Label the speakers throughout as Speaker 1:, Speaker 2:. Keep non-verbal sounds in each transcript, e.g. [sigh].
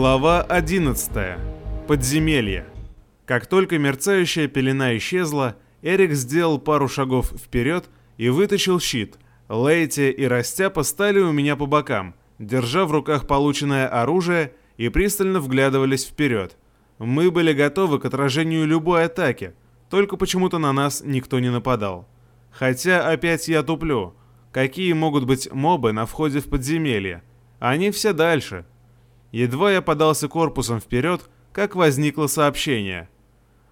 Speaker 1: Глава 11. Подземелье. Как только мерцающая пелена исчезла, Эрик сделал пару шагов вперед и вытащил щит. Лейти и Растяпа стали у меня по бокам, держа в руках полученное оружие и пристально вглядывались вперед. Мы были готовы к отражению любой атаки, только почему-то на нас никто не нападал. Хотя опять я туплю. Какие могут быть мобы на входе в подземелье? Они все дальше. Едва я подался корпусом вперед, как возникло сообщение.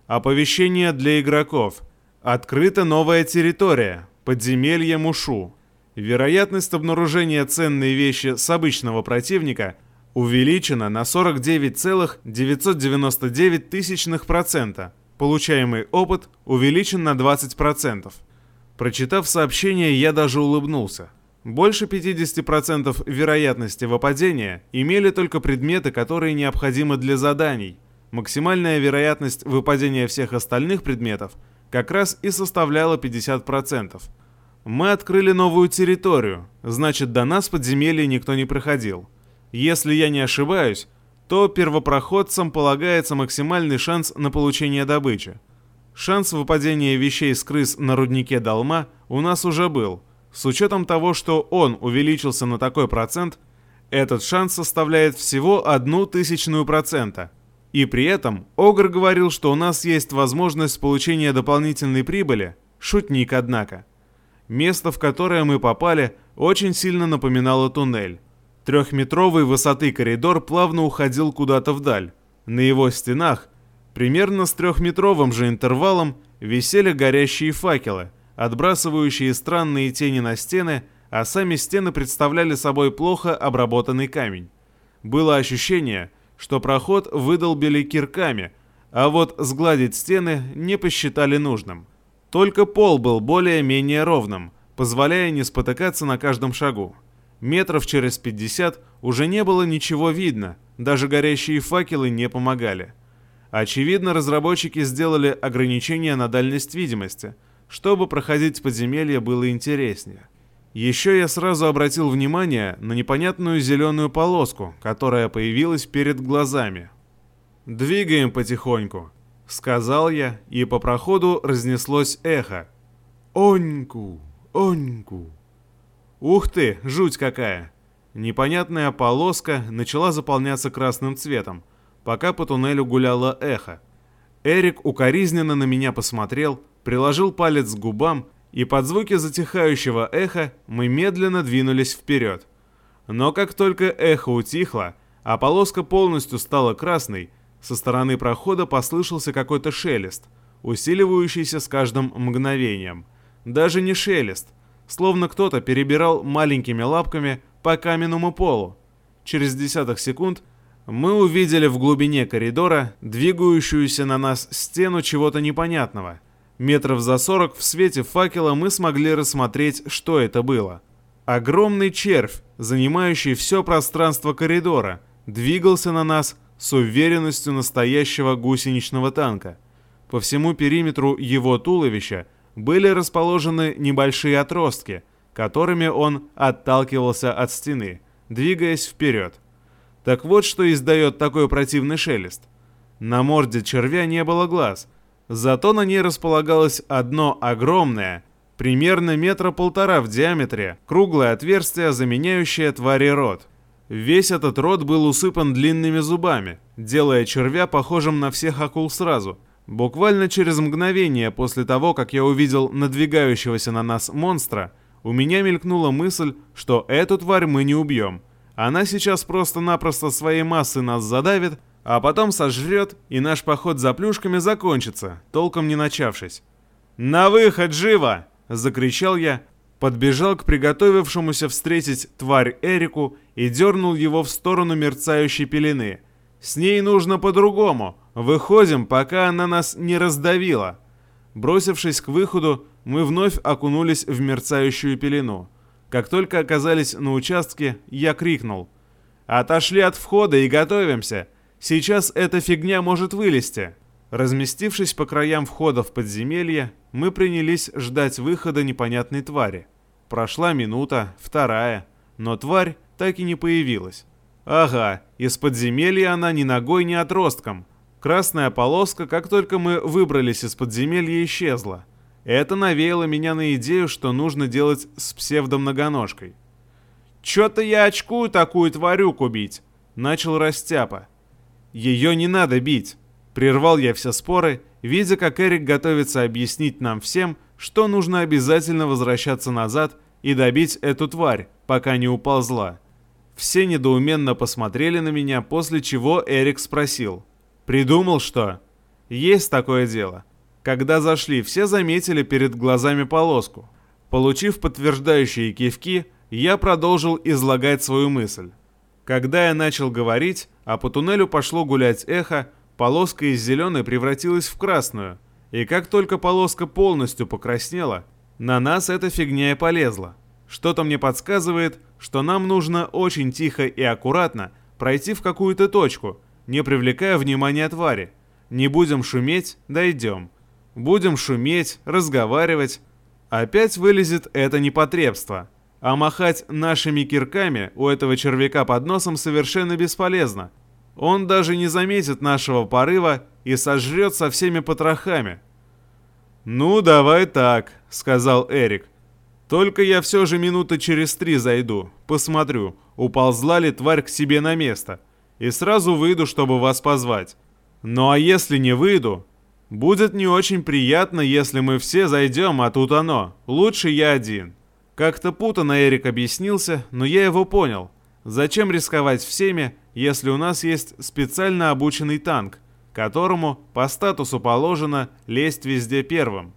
Speaker 1: Оповещение для игроков. Открыта новая территория. Подземелье Мушу. Вероятность обнаружения ценной вещи с обычного противника увеличена на 49,999%. Получаемый опыт увеличен на 20%. Прочитав сообщение, я даже улыбнулся. Больше 50% вероятности выпадения имели только предметы, которые необходимы для заданий. Максимальная вероятность выпадения всех остальных предметов как раз и составляла 50%. Мы открыли новую территорию, значит до нас подземелье никто не проходил. Если я не ошибаюсь, то первопроходцам полагается максимальный шанс на получение добычи. Шанс выпадения вещей с крыс на руднике Долма у нас уже был – с учетом того, что он увеличился на такой процент, этот шанс составляет всего одну тысячную процента. И при этом Огр говорил, что у нас есть возможность получения дополнительной прибыли, шутник однако. Место, в которое мы попали, очень сильно напоминало туннель. Трехметровой высоты коридор плавно уходил куда-то вдаль. На его стенах, примерно с трехметровым же интервалом, висели горящие факелы – отбрасывающие странные тени на стены, а сами стены представляли собой плохо обработанный камень. Было ощущение, что проход выдолбили кирками, а вот сгладить стены не посчитали нужным. Только пол был более-менее ровным, позволяя не спотыкаться на каждом шагу. Метров через 50 уже не было ничего видно, даже горящие факелы не помогали. Очевидно, разработчики сделали ограничения на дальность видимости – чтобы проходить подземелье было интереснее. Еще я сразу обратил внимание на непонятную зеленую полоску, которая появилась перед глазами. «Двигаем потихоньку», — сказал я, и по проходу разнеслось эхо. «Оньку, оньку». Ух ты, жуть какая! Непонятная полоска начала заполняться красным цветом, пока по туннелю гуляло эхо. Эрик укоризненно на меня посмотрел, приложил палец к губам, и под звуки затихающего эха мы медленно двинулись вперед. Но как только эхо утихло, а полоска полностью стала красной, со стороны прохода послышался какой-то шелест, усиливающийся с каждым мгновением. Даже не шелест, словно кто-то перебирал маленькими лапками по каменному полу. Через десяток секунд мы увидели в глубине коридора двигающуюся на нас стену чего-то непонятного – Метров за сорок в свете факела мы смогли рассмотреть, что это было. Огромный червь, занимающий все пространство коридора, двигался на нас с уверенностью настоящего гусеничного танка. По всему периметру его туловища были расположены небольшие отростки, которыми он отталкивался от стены, двигаясь вперед. Так вот, что издает такой противный шелест. На морде червя не было глаз – Зато на ней располагалось одно огромное, примерно метра полтора в диаметре, круглое отверстие, заменяющее твари рот. Весь этот рот был усыпан длинными зубами, делая червя похожим на всех акул сразу. Буквально через мгновение после того, как я увидел надвигающегося на нас монстра, у меня мелькнула мысль, что эту тварь мы не убьем. Она сейчас просто-напросто своей массой нас задавит, а потом сожрет, и наш поход за плюшками закончится, толком не начавшись. «На выход, живо!» — закричал я, подбежал к приготовившемуся встретить тварь Эрику и дернул его в сторону мерцающей пелены. «С ней нужно по-другому. Выходим, пока она нас не раздавила». Бросившись к выходу, мы вновь окунулись в мерцающую пелену. Как только оказались на участке, я крикнул. «Отошли от входа и готовимся! Сейчас эта фигня может вылезти. Разместившись по краям входа в подземелье, мы принялись ждать выхода непонятной твари. Прошла минута, вторая, но тварь так и не появилась. Ага, из подземелья она ни ногой, ни отростком. Красная полоска, как только мы выбрались из подземелья, исчезла. Это навеяло меня на идею, что нужно делать с псевдомногоножкой. «Чё-то я очкую такую тварюку бить», — начал Растяпа. «Ее не надо бить», — прервал я все споры, видя, как Эрик готовится объяснить нам всем, что нужно обязательно возвращаться назад и добить эту тварь, пока не уползла. Все недоуменно посмотрели на меня, после чего Эрик спросил. «Придумал что?» «Есть такое дело. Когда зашли, все заметили перед глазами полоску. Получив подтверждающие кивки, я продолжил излагать свою мысль. Когда я начал говорить, а по туннелю пошло гулять эхо, полоска из зеленой превратилась в красную, и как только полоска полностью покраснела, на нас эта фигня и полезла. Что-то мне подсказывает, что нам нужно очень тихо и аккуратно пройти в какую-то точку, не привлекая внимания твари. Не будем шуметь, дойдем. Будем шуметь, разговаривать. Опять вылезет это непотребство. А махать нашими кирками у этого червяка под носом совершенно бесполезно. Он даже не заметит нашего порыва и сожрет со всеми потрохами. «Ну, давай так», — сказал Эрик. «Только я все же минуты через три зайду, посмотрю, уползла ли тварь к себе на место, и сразу выйду, чтобы вас позвать. Ну а если не выйду, будет не очень приятно, если мы все зайдем, а тут оно, лучше я один». Как-то путано Эрик объяснился, но я его понял. Зачем рисковать всеми, если у нас есть специально обученный танк, которому по статусу положено лезть везде первым?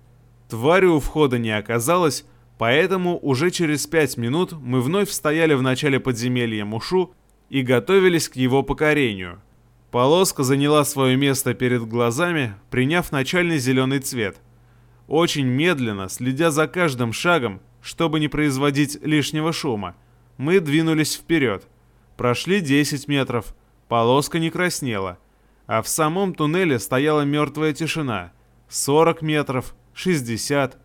Speaker 1: Твари у входа не оказалось, поэтому уже через пять минут мы вновь стояли в начале подземелья Мушу и готовились к его покорению. Полоска заняла свое место перед глазами, приняв начальный зеленый цвет. Очень медленно, следя за каждым шагом, чтобы не производить лишнего шума, мы двинулись вперед. Прошли 10 метров, полоска не краснела, а в самом туннеле стояла мертвая тишина. 40 метров, 60.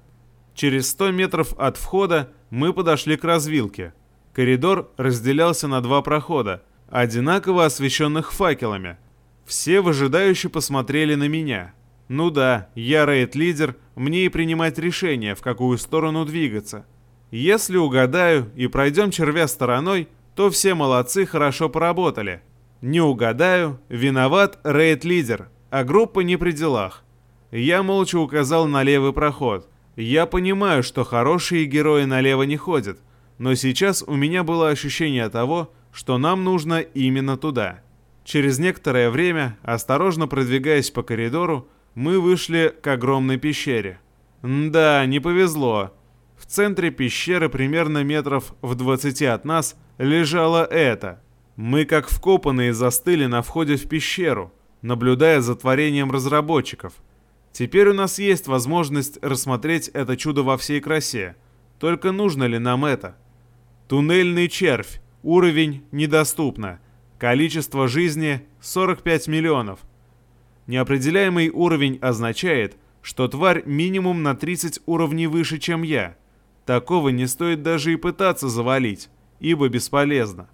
Speaker 1: Через 100 метров от входа мы подошли к развилке. Коридор разделялся на два прохода, одинаково освещенных факелами. Все выжидающе посмотрели на меня. Ну да, я рейд-лидер, мне и принимать решение, в какую сторону двигаться. Если угадаю и пройдем червя стороной, то все молодцы, хорошо поработали. Не угадаю, виноват рейд-лидер, а группа не при делах. Я молча указал на левый проход. Я понимаю, что хорошие герои налево не ходят, но сейчас у меня было ощущение того, что нам нужно именно туда. Через некоторое время, осторожно продвигаясь по коридору, мы вышли к огромной пещере. Да, не повезло. В центре пещеры, примерно метров в 20 от нас, лежало это. Мы как вкопанные застыли на входе в пещеру, наблюдая за творением разработчиков. Теперь у нас есть возможность рассмотреть это чудо во всей красе. Только нужно ли нам это? Туннельный червь. Уровень недоступно. Количество жизни 45 миллионов. Неопределяемый уровень означает, что тварь минимум на 30 уровней выше, чем я. Такого не стоит даже и пытаться завалить, ибо бесполезно.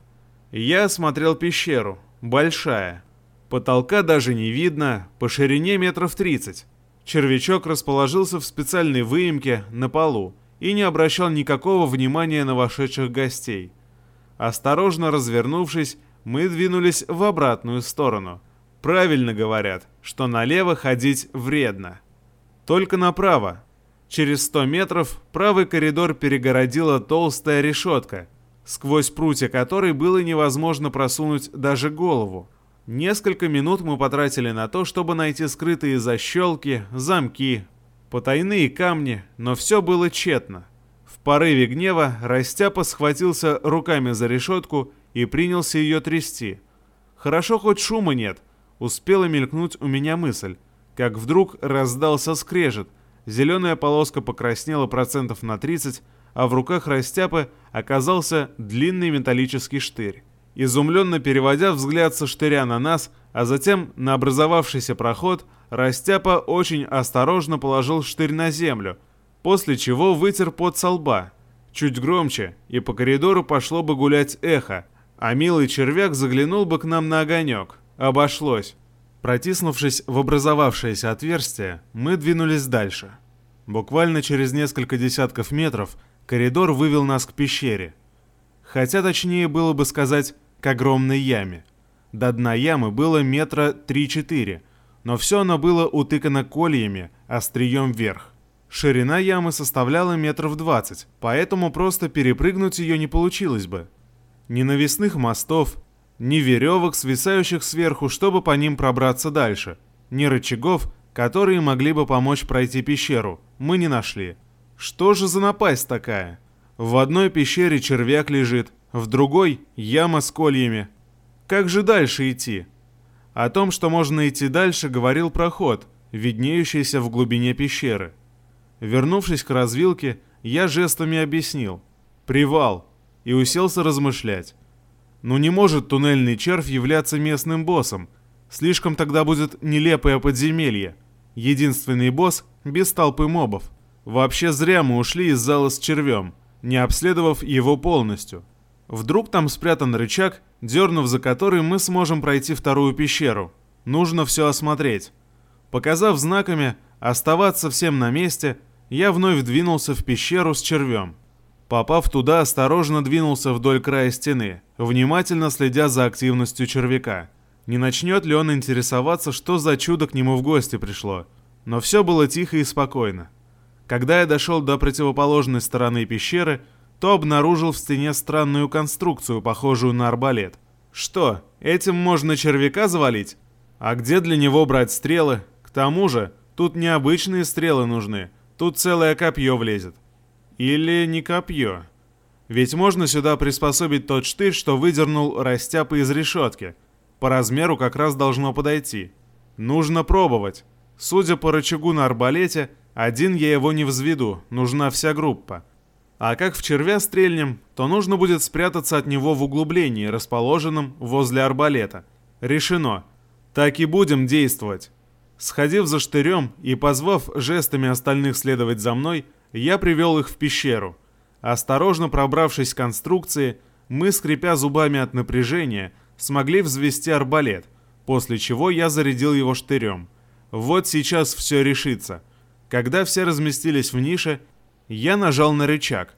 Speaker 1: Я осмотрел пещеру. Большая. Потолка даже не видно, по ширине метров 30. Червячок расположился в специальной выемке на полу и не обращал никакого внимания на вошедших гостей. Осторожно развернувшись, мы двинулись в обратную сторону. Правильно говорят, что налево ходить вредно. Только направо. Через 100 метров правый коридор перегородила толстая решетка, сквозь прутья которой было невозможно просунуть даже голову. Несколько минут мы потратили на то, чтобы найти скрытые защелки, замки, потайные камни, но все было тщетно. Порыве гнева Растяпа схватился руками за решетку и принялся ее трясти. Хорошо хоть шума нет, успела мелькнуть у меня мысль, как вдруг раздался скрежет, зеленая полоска покраснела процентов на 30, а в руках Растяпы оказался длинный металлический штырь. Изумленно переводя взгляд со штыря на нас, а затем на образовавшийся проход, Растяпа очень осторожно положил штырь на землю, после чего вытер пот со лба. Чуть громче, и по коридору пошло бы гулять эхо, а милый червяк заглянул бы к нам на огонек. Обошлось. Протиснувшись в образовавшееся отверстие, мы двинулись дальше. Буквально через несколько десятков метров коридор вывел нас к пещере. Хотя точнее было бы сказать, к огромной яме. До дна ямы было метра 3-4, но все оно было утыкано кольями, острием вверх. Ширина ямы составляла метров 20, поэтому просто перепрыгнуть ее не получилось бы. Ни навесных мостов, ни веревок, свисающих сверху, чтобы по ним пробраться дальше, ни рычагов, которые могли бы помочь пройти пещеру, мы не нашли. Что же за напасть такая? В одной пещере червяк лежит, в другой — яма с кольями. Как же дальше идти? О том, что можно идти дальше, говорил проход, виднеющийся в глубине пещеры. Вернувшись к развилке, я жестами объяснил «Привал» и уселся размышлять. Ну не может туннельный червь являться местным боссом. Слишком тогда будет нелепое подземелье. Единственный босс без толпы мобов. Вообще зря мы ушли из зала с червем, не обследовав его полностью. Вдруг там спрятан рычаг, дернув за который мы сможем пройти вторую пещеру. Нужно все осмотреть. Показав знаками оставаться всем на месте, я вновь двинулся в пещеру с червем. Попав туда, осторожно двинулся вдоль края стены, внимательно следя за активностью червяка. Не начнет ли он интересоваться, что за чудо к нему в гости пришло. Но все было тихо и спокойно. Когда я дошел до противоположной стороны пещеры, то обнаружил в стене странную конструкцию, похожую на арбалет. Что, этим можно червяка завалить? А где для него брать стрелы? К тому же, тут необычные стрелы нужны – Тут целое копье влезет. Или не копье. Ведь можно сюда приспособить тот штырь, что выдернул растяпа из решетки. По размеру как раз должно подойти. Нужно пробовать. Судя по рычагу на арбалете, один я его не взведу, нужна вся группа. А как в червя стрельнем, то нужно будет спрятаться от него в углублении, расположенном возле арбалета. Решено. Так и будем действовать. Сходив за штырем и позвав жестами остальных следовать за мной, я привел их в пещеру. Осторожно пробравшись к конструкции, мы, скрипя зубами от напряжения, смогли взвести арбалет, после чего я зарядил его штырем. Вот сейчас все решится. Когда все разместились в нише, я нажал на рычаг.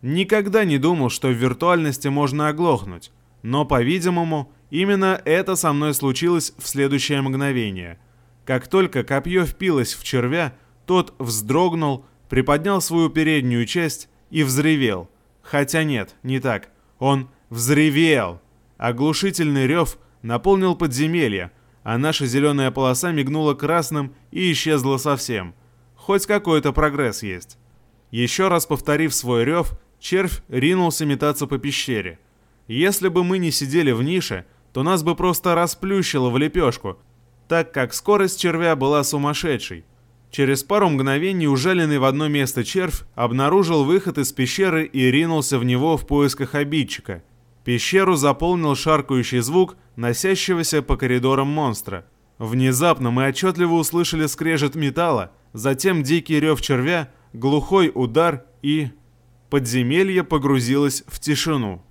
Speaker 1: Никогда не думал, что в виртуальности можно оглохнуть, но, по-видимому, именно это со мной случилось в следующее мгновение – как только копье впилось в червя, тот вздрогнул, приподнял свою переднюю часть и взревел. Хотя нет, не так. Он взревел. Оглушительный рев наполнил подземелье, а наша зеленая полоса мигнула красным и исчезла совсем. Хоть какой-то прогресс есть. Еще раз повторив свой рев, червь ринулся метаться по пещере. Если бы мы не сидели в нише, то нас бы просто расплющило в лепешку, так как скорость червя была сумасшедшей. Через пару мгновений ужаленный в одно место червь обнаружил выход из пещеры и ринулся в него в поисках обидчика. Пещеру заполнил шаркающий звук носящегося по коридорам монстра. Внезапно мы отчетливо услышали скрежет металла, затем дикий рев червя, глухой удар и... Подземелье погрузилось в тишину.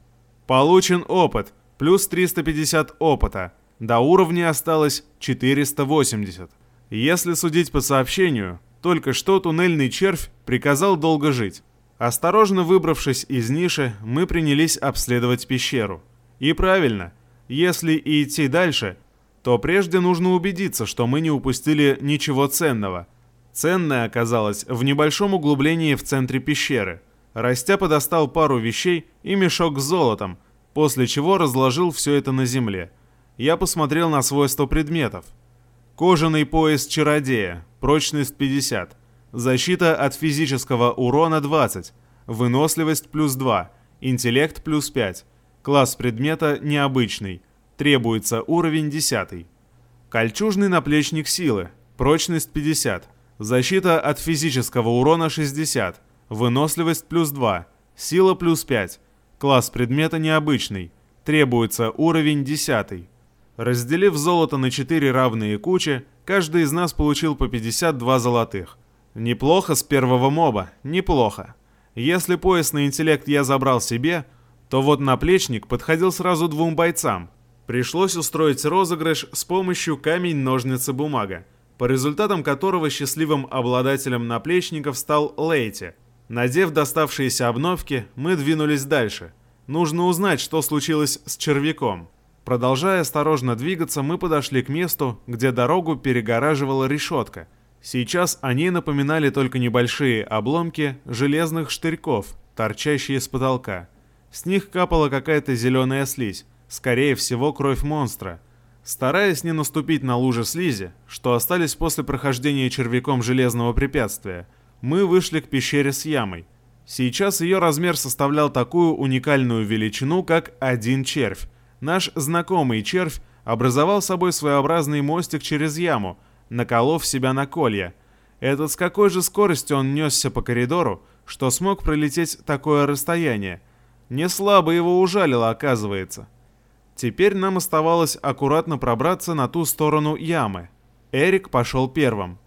Speaker 1: Получен опыт, плюс 350 опыта. До уровня осталось 480. Если судить по сообщению, только что туннельный червь приказал долго жить. Осторожно выбравшись из ниши, мы принялись обследовать пещеру. И правильно, если и идти дальше, то прежде нужно убедиться, что мы не упустили ничего ценного. Ценное оказалось в небольшом углублении в центре пещеры. Растяпа достал пару вещей и мешок с золотом, после чего разложил все это на земле – я посмотрел на свойства предметов. Кожаный пояс чародея, прочность 50, защита от физического урона 20, выносливость плюс 2, интеллект плюс 5, класс предмета необычный, требуется уровень 10. Кольчужный наплечник силы, прочность 50, защита от физического урона 60, выносливость плюс 2, сила плюс 5, класс предмета необычный, требуется уровень 10. Разделив золото на четыре равные кучи, каждый из нас получил по 52 золотых. Неплохо с первого моба, неплохо. Если пояс на интеллект я забрал себе, то вот наплечник подходил сразу двум бойцам. Пришлось устроить розыгрыш с помощью камень-ножницы-бумага, по результатам которого счастливым обладателем наплечников стал Лейти. Надев доставшиеся обновки, мы двинулись дальше. Нужно узнать, что случилось с червяком. Продолжая осторожно двигаться, мы подошли к месту, где дорогу перегораживала решетка. Сейчас они напоминали только небольшие обломки железных штырьков, торчащие с потолка. С них капала какая-то зеленая слизь, скорее всего кровь монстра. Стараясь не наступить на лужи слизи, что остались после прохождения червяком железного препятствия, мы вышли к пещере с ямой. Сейчас ее размер составлял такую уникальную величину, как один червь, Наш знакомый червь образовал собой своеобразный мостик через яму, наколов себя на колья. Этот с какой же скоростью он несся по коридору, что смог пролететь такое расстояние. Не слабо его ужалило, оказывается. Теперь нам оставалось аккуратно пробраться на ту сторону ямы. Эрик пошел первым.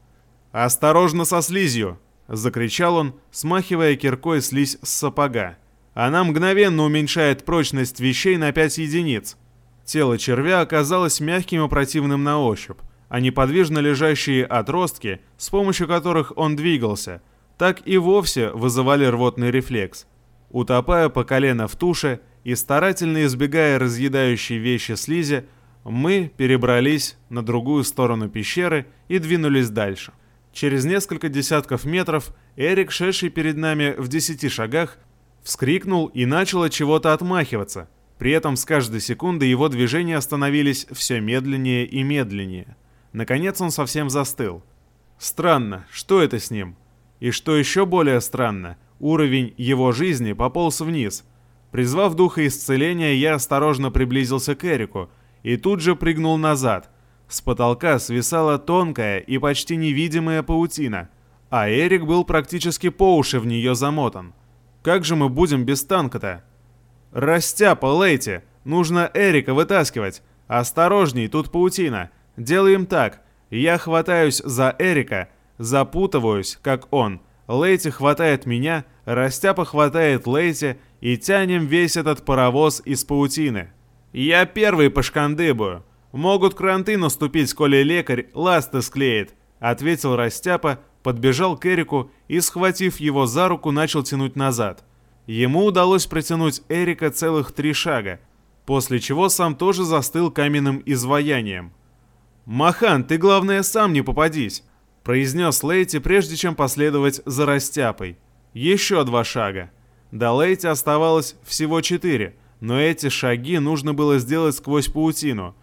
Speaker 1: «Осторожно со слизью!» — закричал он, смахивая киркой слизь с сапога. Она мгновенно уменьшает прочность вещей на 5 единиц. Тело червя оказалось мягким и противным на ощупь, а неподвижно лежащие отростки, с помощью которых он двигался, так и вовсе вызывали рвотный рефлекс. Утопая по колено в туше и старательно избегая разъедающей вещи слизи, мы перебрались на другую сторону пещеры и двинулись дальше. Через несколько десятков метров Эрик, шедший перед нами в десяти шагах, Вскрикнул и начал от чего-то отмахиваться. При этом с каждой секунды его движения становились все медленнее и медленнее. Наконец он совсем застыл. Странно, что это с ним? И что еще более странно, уровень его жизни пополз вниз. Призвав духа исцеления, я осторожно приблизился к Эрику и тут же прыгнул назад. С потолка свисала тонкая и почти невидимая паутина, а Эрик был практически по уши в нее замотан. Как же мы будем без танка-то? Растяпа, Лейти! Нужно Эрика вытаскивать. Осторожней, тут паутина. Делаем так. Я хватаюсь за Эрика, запутываюсь, как он. Лейти хватает меня, Растяпа хватает Лейти и тянем весь этот паровоз из паутины. Я первый пошкандыбую. Могут кранты наступить, коли лекарь ласты склеит, ответил Растяпа, подбежал к Эрику и, схватив его за руку, начал тянуть назад. Ему удалось протянуть Эрика целых три шага, после чего сам тоже застыл каменным изваянием. «Махан, ты, главное, сам не попадись!» — произнес Лейти, прежде чем последовать за растяпой. Еще два шага. До Лейти оставалось всего четыре, но эти шаги нужно было сделать сквозь паутину.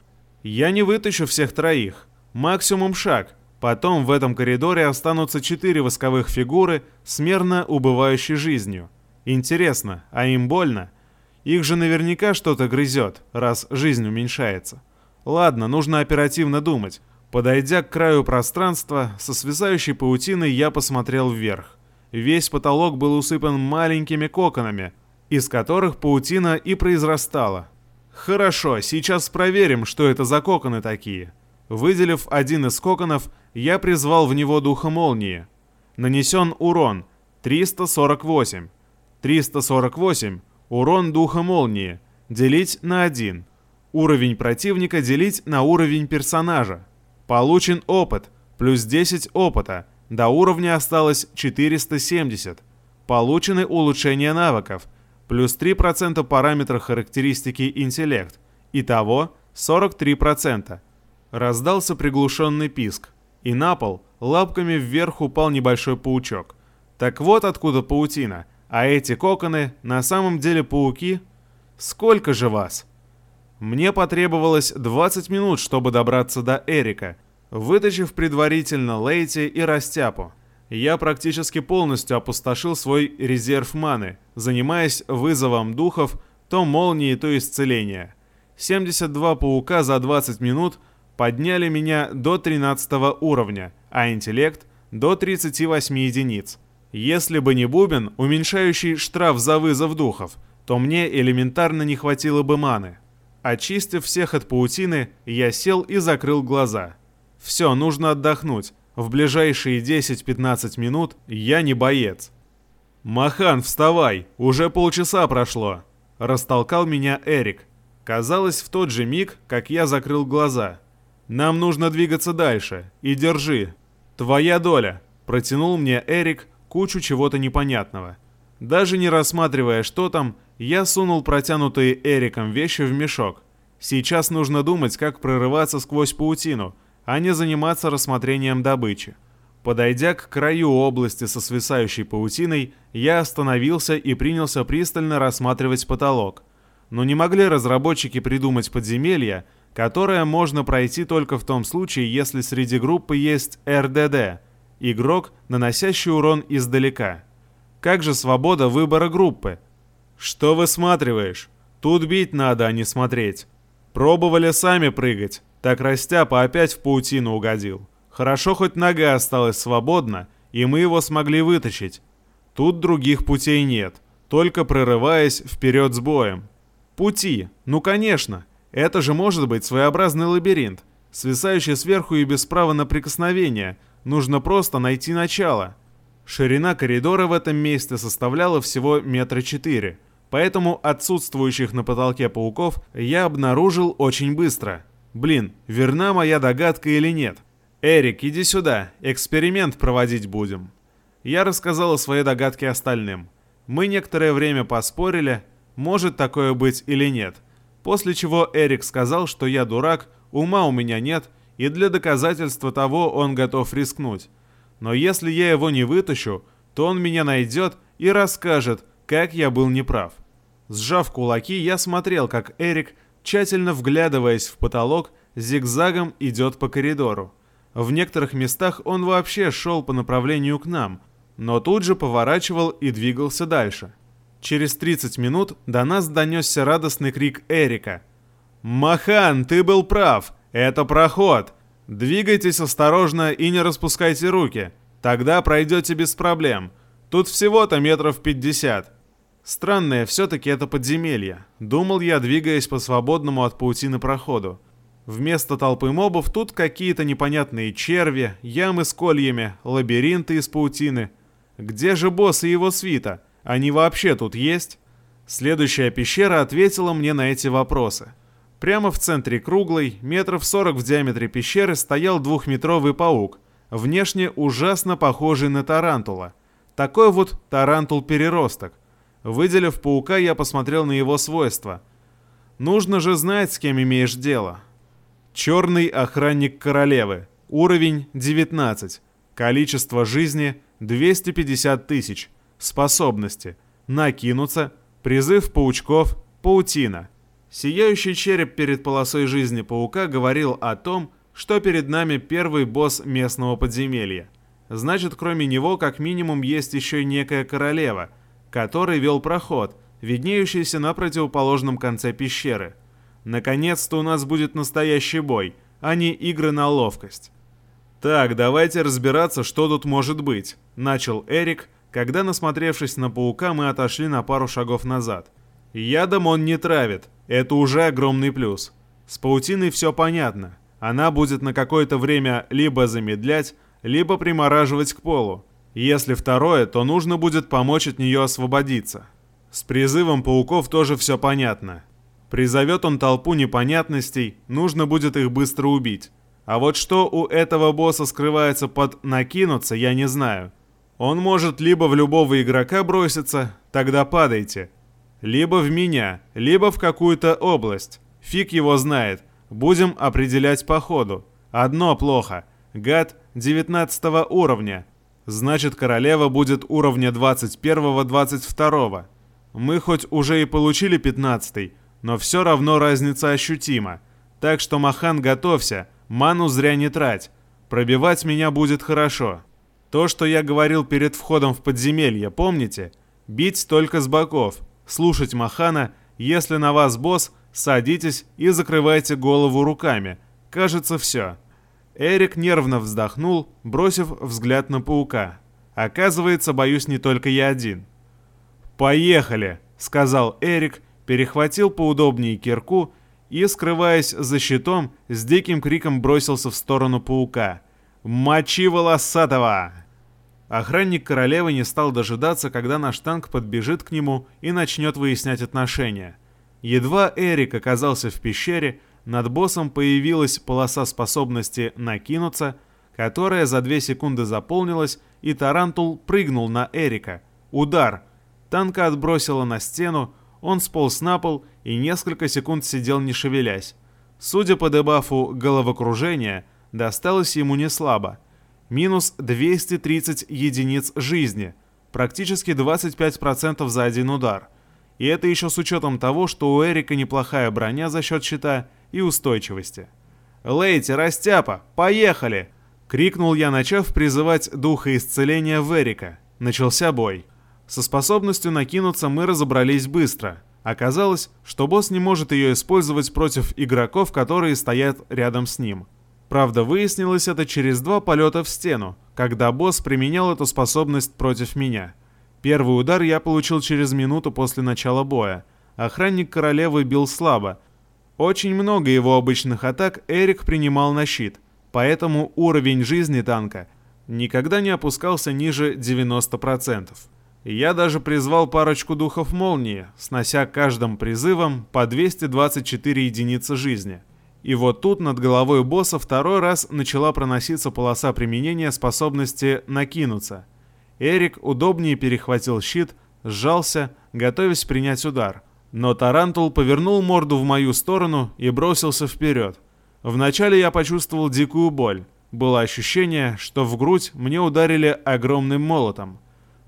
Speaker 1: Я не вытащу всех троих. Максимум шаг, Потом в этом коридоре останутся четыре восковых фигуры с мерно убывающей жизнью. Интересно, а им больно? Их же наверняка что-то грызет, раз жизнь уменьшается. Ладно, нужно оперативно думать. Подойдя к краю пространства, со связающей паутиной я посмотрел вверх. Весь потолок был усыпан маленькими коконами, из которых паутина и произрастала. Хорошо, сейчас проверим, что это за коконы такие. Выделив один из коконов, я призвал в него духа молнии. Нанесен урон 348. 348. Урон духа молнии. Делить на 1. Уровень противника делить на уровень персонажа. Получен опыт. Плюс 10 опыта. До уровня осталось 470. Получены улучшения навыков. Плюс 3% параметра характеристики интеллект. Итого 43%. Раздался приглушенный писк, и на пол лапками вверх упал небольшой паучок. Так вот откуда паутина, а эти коконы на самом деле пауки? Сколько же вас? Мне потребовалось 20 минут, чтобы добраться до Эрика, вытащив предварительно Лейти и Растяпу. Я практически полностью опустошил свой резерв маны, занимаясь вызовом духов то молнии, то исцеления. 72 паука за 20 минут подняли меня до 13 уровня, а интеллект до 38 единиц. Если бы не бубен, уменьшающий штраф за вызов духов, то мне элементарно не хватило бы маны. Очистив всех от паутины, я сел и закрыл глаза. Все, нужно отдохнуть. В ближайшие 10-15 минут я не боец. «Махан, вставай! Уже полчаса прошло!» Растолкал меня Эрик. Казалось, в тот же миг, как я закрыл глаза. «Нам нужно двигаться дальше. И держи. Твоя доля», — протянул мне Эрик кучу чего-то непонятного. Даже не рассматривая, что там, я сунул протянутые Эриком вещи в мешок. Сейчас нужно думать, как прорываться сквозь паутину, а не заниматься рассмотрением добычи. Подойдя к краю области со свисающей паутиной, я остановился и принялся пристально рассматривать потолок. Но не могли разработчики придумать подземелье, которое можно пройти только в том случае, если среди группы есть РДД – игрок, наносящий урон издалека. Как же свобода выбора группы? Что высматриваешь? Тут бить надо, а не смотреть. Пробовали сами прыгать, так Растяпа опять в паутину угодил. Хорошо, хоть нога осталась свободна, и мы его смогли вытащить. Тут других путей нет, только прорываясь вперед с боем. Пути, ну конечно, это же может быть своеобразный лабиринт, свисающий сверху и без права на прикосновение, нужно просто найти начало. Ширина коридора в этом месте составляла всего метра четыре, поэтому отсутствующих на потолке пауков я обнаружил очень быстро. Блин, верна моя догадка или нет? «Эрик, иди сюда, эксперимент проводить будем». Я рассказал о своей догадке остальным. Мы некоторое время поспорили, может такое быть или нет. После чего Эрик сказал, что я дурак, ума у меня нет, и для доказательства того он готов рискнуть. Но если я его не вытащу, то он меня найдет и расскажет, как я был неправ. Сжав кулаки, я смотрел, как Эрик, тщательно вглядываясь в потолок, зигзагом идет по коридору. В некоторых местах он вообще шел по направлению к нам, но тут же поворачивал и двигался дальше. Через 30 минут до нас донесся радостный крик Эрика. «Махан, ты был прав! Это проход! Двигайтесь осторожно и не распускайте руки. Тогда пройдете без проблем. Тут всего-то метров 50. Странное все-таки это подземелье. Думал я, двигаясь по свободному от паутины проходу. Вместо толпы мобов тут какие-то непонятные черви, ямы с кольями, лабиринты из паутины. Где же босс и его свита? Они вообще тут есть? Следующая пещера ответила мне на эти вопросы. Прямо в центре круглой, метров 40 в диаметре пещеры, стоял двухметровый паук, внешне ужасно похожий на тарантула. Такой вот тарантул-переросток. Выделив паука, я посмотрел на его свойства. Нужно же знать, с кем имеешь дело. Черный охранник королевы. Уровень 19. Количество жизни 250 тысяч. Способности. Накинуться. Призыв паучков. Паутина. Сияющий череп перед полосой жизни паука говорил о том, что перед нами первый босс местного подземелья. Значит, кроме него, как минимум, есть еще некая королева, который вел проход, виднеющийся на противоположном конце пещеры – Наконец-то у нас будет настоящий бой, а не игры на ловкость. Так, давайте разбираться, что тут может быть, начал Эрик, когда, насмотревшись на паука, мы отошли на пару шагов назад. Ядом он не травит, это уже огромный плюс. С паутиной все понятно. Она будет на какое-то время либо замедлять, либо примораживать к полу. Если второе, то нужно будет помочь от нее освободиться. С призывом пауков тоже все понятно. Призовет он толпу непонятностей, нужно будет их быстро убить. А вот что у этого босса скрывается под «накинуться», я не знаю. Он может либо в любого игрока броситься, тогда падайте. Либо в меня, либо в какую-то область. Фиг его знает. Будем определять по ходу. Одно плохо. Гад 19 уровня. Значит, королева будет уровня 21-22. Мы хоть уже и получили 15 но все равно разница ощутима. Так что, Махан, готовься, ману зря не трать. Пробивать меня будет хорошо. То, что я говорил перед входом в подземелье, помните? Бить только с боков. Слушать Махана, если на вас босс, садитесь и закрывайте голову руками. Кажется, все. Эрик нервно вздохнул, бросив взгляд на паука. Оказывается, боюсь не только я один. «Поехали!» — сказал Эрик перехватил поудобнее кирку и, скрываясь за щитом, с диким криком бросился в сторону паука. «Мочи волосатого!» Охранник королевы не стал дожидаться, когда наш танк подбежит к нему и начнет выяснять отношения. Едва Эрик оказался в пещере, над боссом появилась полоса способности «накинуться», которая за две секунды заполнилась, и Тарантул прыгнул на Эрика. Удар. Танка отбросило на стену, он сполз на пол и несколько секунд сидел не шевелясь. Судя по дебафу головокружения, досталось ему не слабо – минус 230 единиц жизни, практически 25% за один удар. И это еще с учетом того, что у Эрика неплохая броня за счет щита и устойчивости. «Лейти, растяпа, поехали!» — крикнул я, начав призывать духа исцеления в Эрика. Начался бой. Со способностью накинуться мы разобрались быстро. Оказалось, что босс не может ее использовать против игроков, которые стоят рядом с ним. Правда, выяснилось это через два полета в стену, когда босс применял эту способность против меня. Первый удар я получил через минуту после начала боя. Охранник королевы бил слабо. Очень много его обычных атак Эрик принимал на щит, поэтому уровень жизни танка никогда не опускался ниже 90%. Я даже призвал парочку духов молнии, снося каждым призывом по 224 единицы жизни – и вот тут над головой босса второй раз начала проноситься полоса применения способности «накинуться». Эрик удобнее перехватил щит, сжался, готовясь принять удар. Но Тарантул повернул морду в мою сторону и бросился вперед. Вначале я почувствовал дикую боль. Было ощущение, что в грудь мне ударили огромным молотом.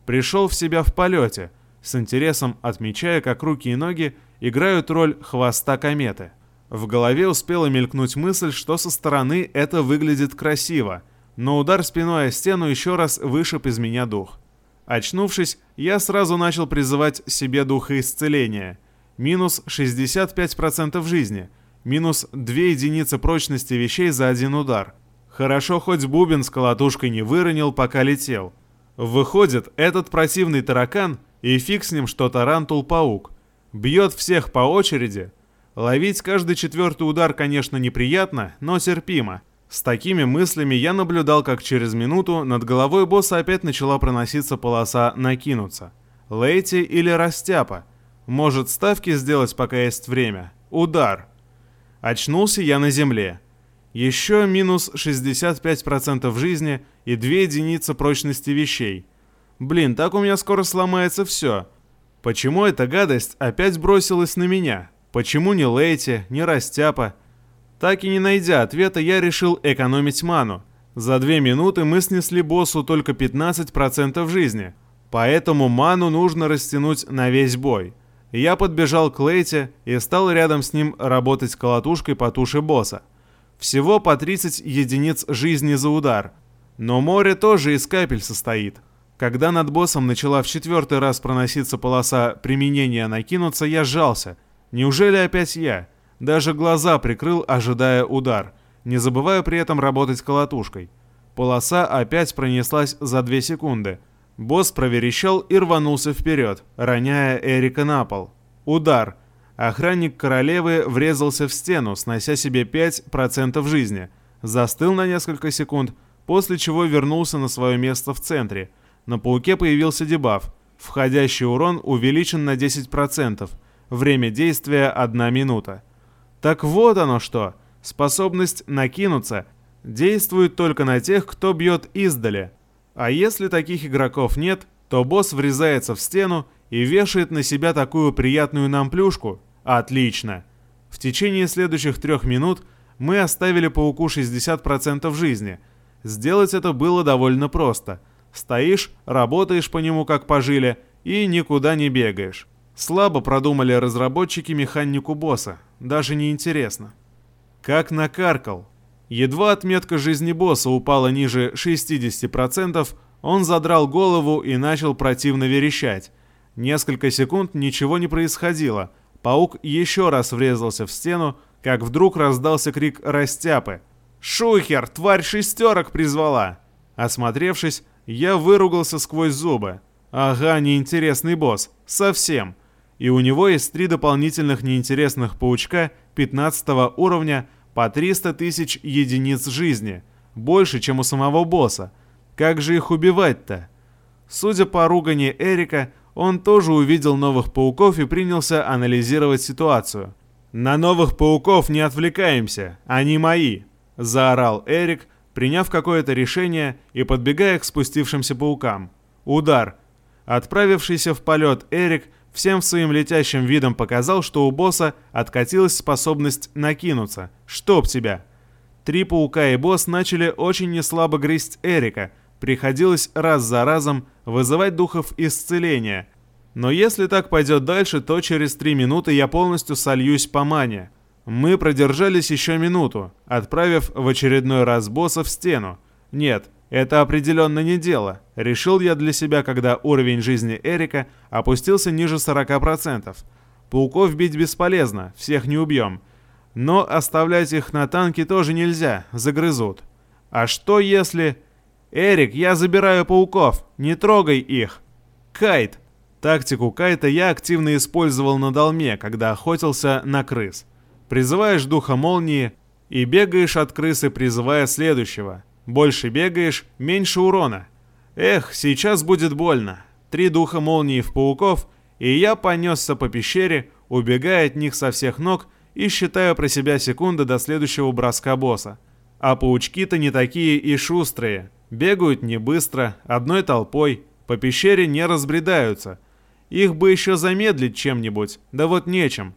Speaker 1: Пришел в себя в полете, с интересом отмечая, как руки и ноги играют роль хвоста кометы. В голове успела мелькнуть мысль, что со стороны это выглядит красиво, но удар спиной о стену еще раз вышиб из меня дух. Очнувшись, я сразу начал призывать себе духа исцеления. Минус 65% жизни, минус 2 единицы прочности вещей за один удар. Хорошо, хоть бубен с колотушкой не выронил, пока летел. Выходит, этот противный таракан, и фиг с ним, что тарантул-паук, бьет всех по очереди, Ловить каждый четвертый удар, конечно, неприятно, но терпимо. С такими мыслями я наблюдал, как через минуту над головой босса опять начала проноситься полоса «накинуться». Лейти или Растяпа. Может, ставки сделать, пока есть время. Удар. Очнулся я на земле. Еще минус 65% жизни и 2 единицы прочности вещей. Блин, так у меня скоро сломается все. Почему эта гадость опять бросилась на меня? Почему не Лейти, не Растяпа? Так и не найдя ответа, я решил экономить ману. За две минуты мы снесли боссу только 15% жизни, поэтому ману нужно растянуть на весь бой. Я подбежал к Лейте и стал рядом с ним работать колотушкой по туше босса. Всего по 30 единиц жизни за удар. Но море тоже из капель состоит. Когда над боссом начала в четвертый раз проноситься полоса применения накинуться, я сжался – Неужели опять я? Даже глаза прикрыл, ожидая удар, не забывая при этом работать колотушкой. Полоса опять пронеслась за две секунды. Босс проверещал и рванулся вперед, роняя Эрика на пол. Удар. Охранник королевы врезался в стену, снося себе 5% жизни. Застыл на несколько секунд, после чего вернулся на свое место в центре. На пауке появился дебаф. Входящий урон увеличен на 10%. Время действия – одна минута. Так вот оно что. Способность накинуться действует только на тех, кто бьет издали. А если таких игроков нет, то босс врезается в стену и вешает на себя такую приятную нам плюшку. Отлично. В течение следующих трех минут мы оставили пауку 60% жизни. Сделать это было довольно просто. Стоишь, работаешь по нему как по жиле и никуда не бегаешь. Слабо продумали разработчики механику босса, даже не интересно. Как накаркал. Едва отметка жизни босса упала ниже 60%, он задрал голову и начал противно верещать. Несколько секунд ничего не происходило. Паук еще раз врезался в стену, как вдруг раздался крик «Растяпы!» «Шухер! Тварь шестерок призвала!» Осмотревшись, я выругался сквозь зубы. «Ага, неинтересный босс. Совсем и у него есть три дополнительных неинтересных паучка 15 уровня по 300 тысяч единиц жизни, больше, чем у самого босса. Как же их убивать-то? Судя по ругани Эрика, он тоже увидел новых пауков и принялся анализировать ситуацию. «На новых пауков не отвлекаемся, они мои!» – заорал Эрик, приняв какое-то решение и подбегая к спустившимся паукам. Удар. Отправившийся в полет Эрик всем своим летящим видом показал, что у босса откатилась способность накинуться. «Чтоб тебя!» Три паука и босс начали очень неслабо грызть Эрика. Приходилось раз за разом вызывать духов исцеления. Но если так пойдет дальше, то через три минуты я полностью сольюсь по мане. Мы продержались еще минуту, отправив в очередной раз босса в стену. Нет, это определенно не дело. Решил я для себя, когда уровень жизни Эрика опустился ниже 40%. Пауков бить бесполезно, всех не убьем. Но оставлять их на танке тоже нельзя, загрызут. А что если... «Эрик, я забираю пауков, не трогай их!» «Кайт!» Тактику кайта я активно использовал на долме, когда охотился на крыс. Призываешь духа молнии и бегаешь от крысы, призывая следующего. Больше бегаешь, меньше урона. Эх, сейчас будет больно. Три духа молнии в пауков, и я понесся по пещере, убегая от них со всех ног и считаю про себя секунды до следующего броска босса. А паучки-то не такие и шустрые. Бегают не быстро, одной толпой, по пещере не разбредаются. Их бы еще замедлить чем-нибудь, да вот нечем.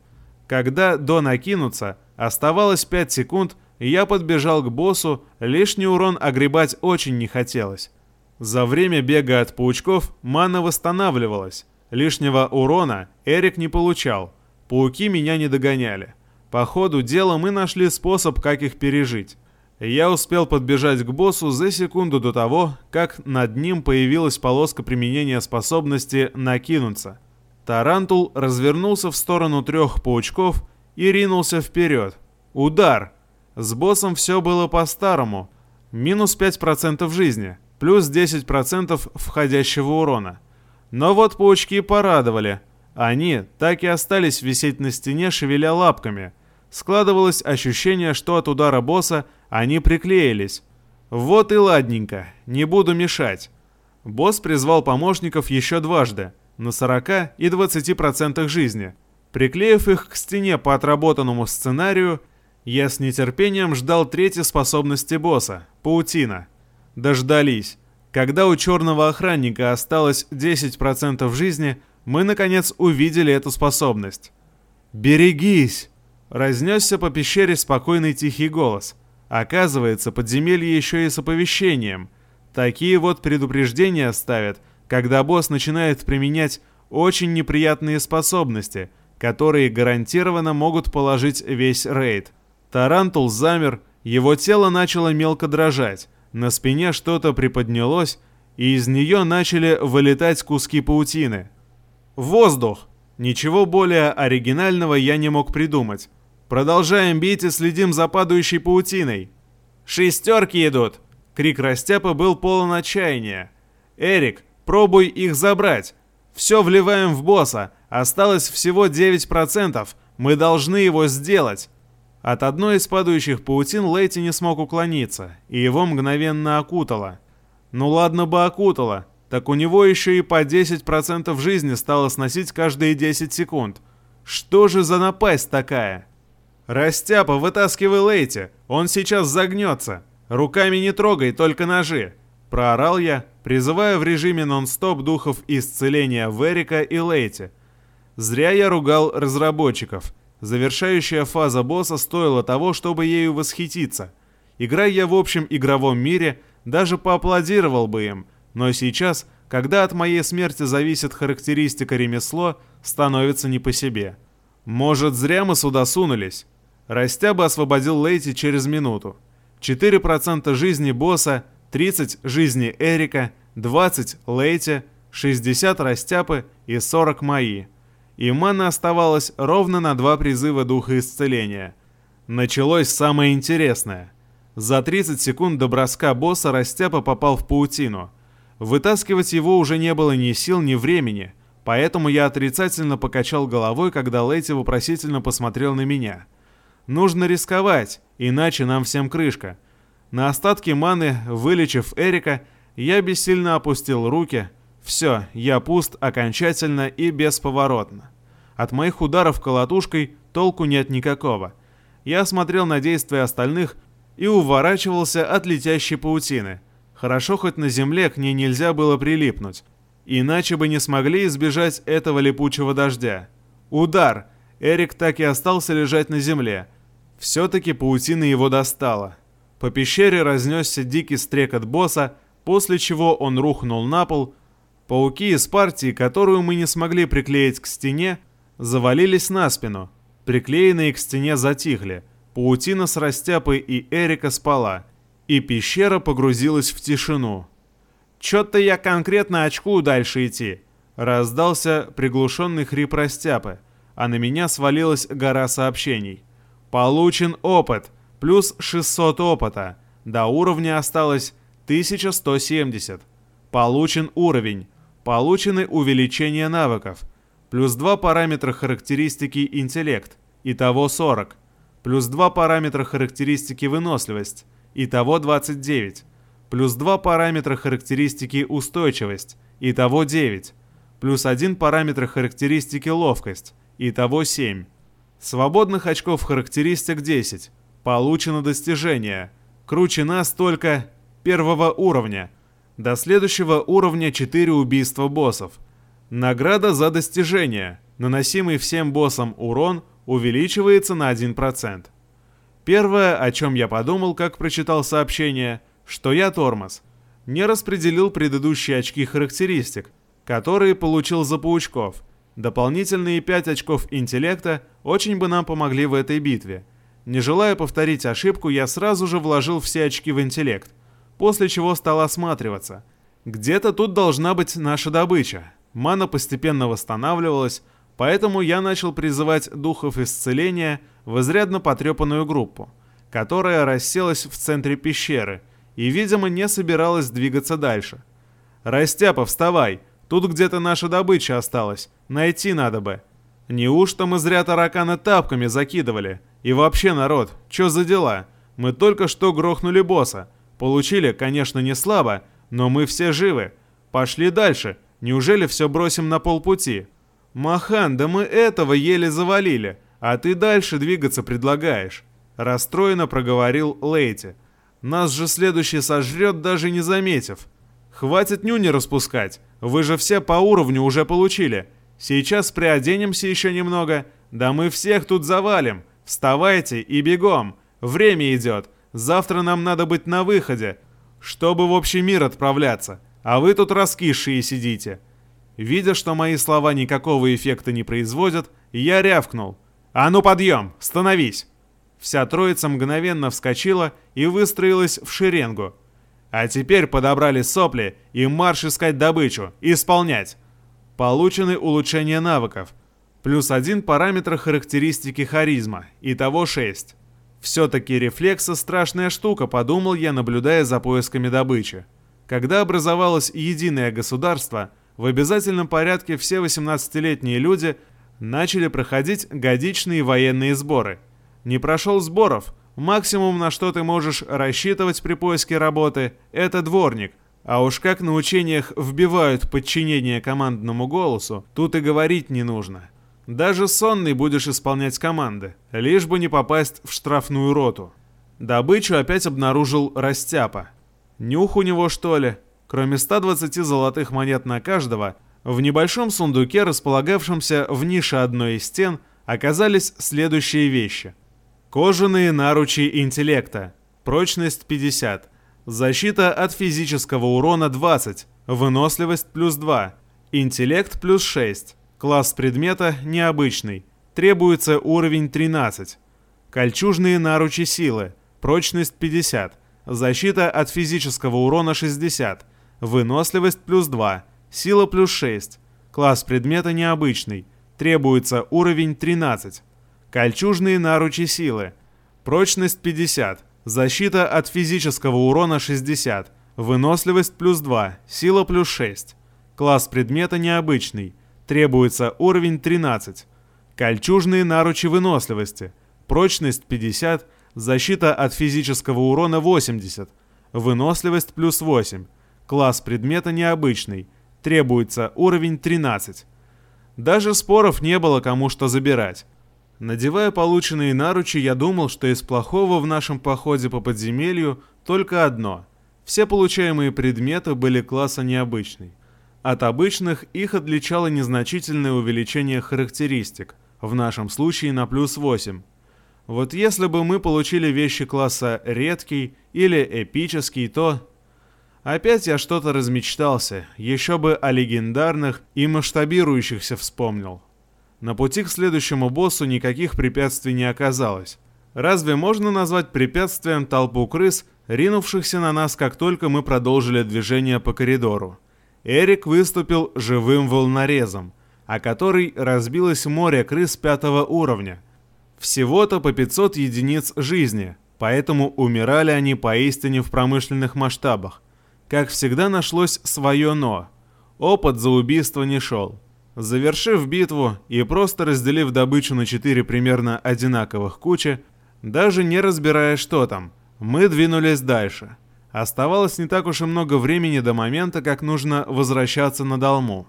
Speaker 1: Когда до накинуться, оставалось 5 секунд, я подбежал к боссу, лишний урон огребать очень не хотелось. За время бега от паучков мана восстанавливалась. Лишнего урона Эрик не получал. Пауки меня не догоняли. По ходу дела мы нашли способ, как их пережить. Я успел подбежать к боссу за секунду до того, как над ним появилась полоска применения способности «накинуться». Тарантул развернулся в сторону трех паучков и ринулся вперед. Удар! С боссом все было по-старому. Минус 5% жизни, плюс 10% входящего урона. Но вот паучки порадовали. Они так и остались висеть на стене, шевеля лапками. Складывалось ощущение, что от удара босса они приклеились. Вот и ладненько, не буду мешать. Босс призвал помощников еще дважды – на 40 и 20% жизни. Приклеив их к стене по отработанному сценарию, я с нетерпением ждал третьей способности босса – паутина. Дождались. Когда у черного охранника осталось 10% жизни, мы наконец увидели эту способность. «Берегись!» – разнесся по пещере спокойный тихий голос. Оказывается, подземелье еще и с оповещением. Такие вот предупреждения ставят – когда босс начинает применять очень неприятные способности, которые гарантированно могут положить весь рейд. Тарантул замер, его тело начало мелко дрожать, на спине что-то приподнялось, и из нее начали вылетать куски паутины. Воздух! Ничего более оригинального я не мог придумать. Продолжаем бить и следим за падающей паутиной. «Шестерки идут!» Крик Растяпа был полон отчаяния. «Эрик, Пробуй их забрать. Все вливаем в босса. Осталось всего 9%. Мы должны его сделать. От одной из падающих паутин Лейти не смог уклониться, и его мгновенно окутало. Ну ладно бы окутало, так у него еще и по 10% жизни стало сносить каждые 10 секунд. Что же за напасть такая? Растяпа, вытаскивай Лейти, он сейчас загнется. Руками не трогай, только ножи. Проорал я, призывая в режиме нон-стоп духов исцеления Верика и Лейти. Зря я ругал разработчиков. Завершающая фаза босса стоила того, чтобы ею восхититься. Играя я в общем игровом мире, даже поаплодировал бы им, но сейчас, когда от моей смерти зависит характеристика ремесло, становится не по себе. Может, зря мы сюда сунулись? Растяба освободил Лейти через минуту. 4% жизни босса 30 жизни Эрика, 20 Лейте, 60 Растяпы и 40 мои. И мана оставалась ровно на два призыва Духа Исцеления. Началось самое интересное. За 30 секунд до броска босса Растяпа попал в паутину. Вытаскивать его уже не было ни сил, ни времени, поэтому я отрицательно покачал головой, когда Лейти вопросительно посмотрел на меня. Нужно рисковать, иначе нам всем крышка. На остатки маны, вылечив Эрика, я бессильно опустил руки. Все, я пуст окончательно и бесповоротно. От моих ударов колотушкой толку нет никакого. Я смотрел на действия остальных и уворачивался от летящей паутины. Хорошо, хоть на земле к ней нельзя было прилипнуть. Иначе бы не смогли избежать этого липучего дождя. Удар! Эрик так и остался лежать на земле. Все-таки паутина его достала. По пещере разнесся дикий стрекот босса, после чего он рухнул на пол, Пауки из партии, которую мы не смогли приклеить к стене, завалились на спину. Приклеенные к стене затихли. Паутина с Растяпой и Эрика спала. И пещера погрузилась в тишину. «Чё-то я конкретно очкую дальше идти», — раздался приглушенный хрип Растяпы, а на меня свалилась гора сообщений. «Получен опыт, плюс 600 опыта, до уровня осталось 1170. Получен уровень, Получены увеличение навыков. Плюс 2 параметра характеристики интеллект. Итого 40. Плюс 2 параметра характеристики выносливость. Итого 29. Плюс 2 параметра характеристики устойчивость. Итого 9. Плюс 1 параметр характеристики ловкость. Итого 7. Свободных очков характеристик 10. Получено достижение. Круче нас только первого уровня – до следующего уровня 4 убийства боссов. Награда за достижение. Наносимый всем боссам урон увеличивается на 1%. Первое, о чем я подумал, как прочитал сообщение, что я тормоз. Не распределил предыдущие очки характеристик, которые получил за паучков. Дополнительные 5 очков интеллекта очень бы нам помогли в этой битве. Не желая повторить ошибку, я сразу же вложил все очки в интеллект – после чего стал осматриваться. Где-то тут должна быть наша добыча. Мана постепенно восстанавливалась, поэтому я начал призывать духов исцеления в изрядно потрепанную группу, которая расселась в центре пещеры и, видимо, не собиралась двигаться дальше. «Растяпа, вставай! Тут где-то наша добыча осталась. Найти надо бы». «Неужто мы зря таракана тапками закидывали? И вообще, народ, что за дела? Мы только что грохнули босса. Получили, конечно, не слабо, но мы все живы. Пошли дальше. Неужели все бросим на полпути? Махан, да мы этого еле завалили, а ты дальше двигаться предлагаешь. Расстроенно проговорил Лейти. Нас же следующий сожрет, даже не заметив. Хватит нюни распускать. Вы же все по уровню уже получили. Сейчас приоденемся еще немного. Да мы всех тут завалим. Вставайте и бегом. Время идет. Завтра нам надо быть на выходе, чтобы в общий мир отправляться, а вы тут раскисшие сидите». Видя, что мои слова никакого эффекта не производят, я рявкнул. «А ну подъем! Становись!» Вся троица мгновенно вскочила и выстроилась в шеренгу. А теперь подобрали сопли и марш искать добычу, исполнять. Получены улучшения навыков. Плюс один параметр характеристики харизма, итого 6. Все-таки рефлексы страшная штука, подумал я, наблюдая за поисками добычи. Когда образовалось единое государство, в обязательном порядке все 18-летние люди начали проходить годичные военные сборы. Не прошел сборов, максимум на что ты можешь рассчитывать при поиске работы – это дворник. А уж как на учениях вбивают подчинение командному голосу, тут и говорить не нужно. Даже сонный будешь исполнять команды, лишь бы не попасть в штрафную роту. Добычу опять обнаружил Растяпа. Нюх у него, что ли? Кроме 120 золотых монет на каждого, в небольшом сундуке, располагавшемся в нише одной из стен, оказались следующие вещи. Кожаные наручи интеллекта. Прочность 50. Защита от физического урона 20. Выносливость плюс 2. Интеллект плюс 6. Класс предмета необычный. Требуется уровень 13. Кольчужные наручи силы. Прочность 50. Защита от физического урона 60. Выносливость плюс 2. Сила плюс 6. Класс предмета необычный. Требуется уровень 13. Кольчужные наручи силы. Прочность 50. Защита от физического урона 60. Выносливость плюс 2. Сила плюс 6. Класс предмета необычный. Требуется уровень 13. Кольчужные наручи выносливости. Прочность 50. Защита от физического урона 80. Выносливость плюс 8. Класс предмета необычный. Требуется уровень 13. Даже споров не было кому что забирать. Надевая полученные наручи, я думал, что из плохого в нашем походе по подземелью только одно. Все получаемые предметы были класса необычный. От обычных их отличало незначительное увеличение характеристик, в нашем случае на плюс 8. Вот если бы мы получили вещи класса редкий или эпический, то... Опять я что-то размечтался, еще бы о легендарных и масштабирующихся вспомнил. На пути к следующему боссу никаких препятствий не оказалось. Разве можно назвать препятствием толпу крыс, ринувшихся на нас, как только мы продолжили движение по коридору? Эрик выступил живым волнорезом, о который разбилось море крыс пятого уровня. Всего-то по 500 единиц жизни, поэтому умирали они поистине в промышленных масштабах. Как всегда нашлось свое «но». Опыт за убийство не шел. Завершив битву и просто разделив добычу на четыре примерно одинаковых кучи, даже не разбирая что там, мы двинулись дальше – Оставалось не так уж и много времени до момента, как нужно возвращаться на Далму.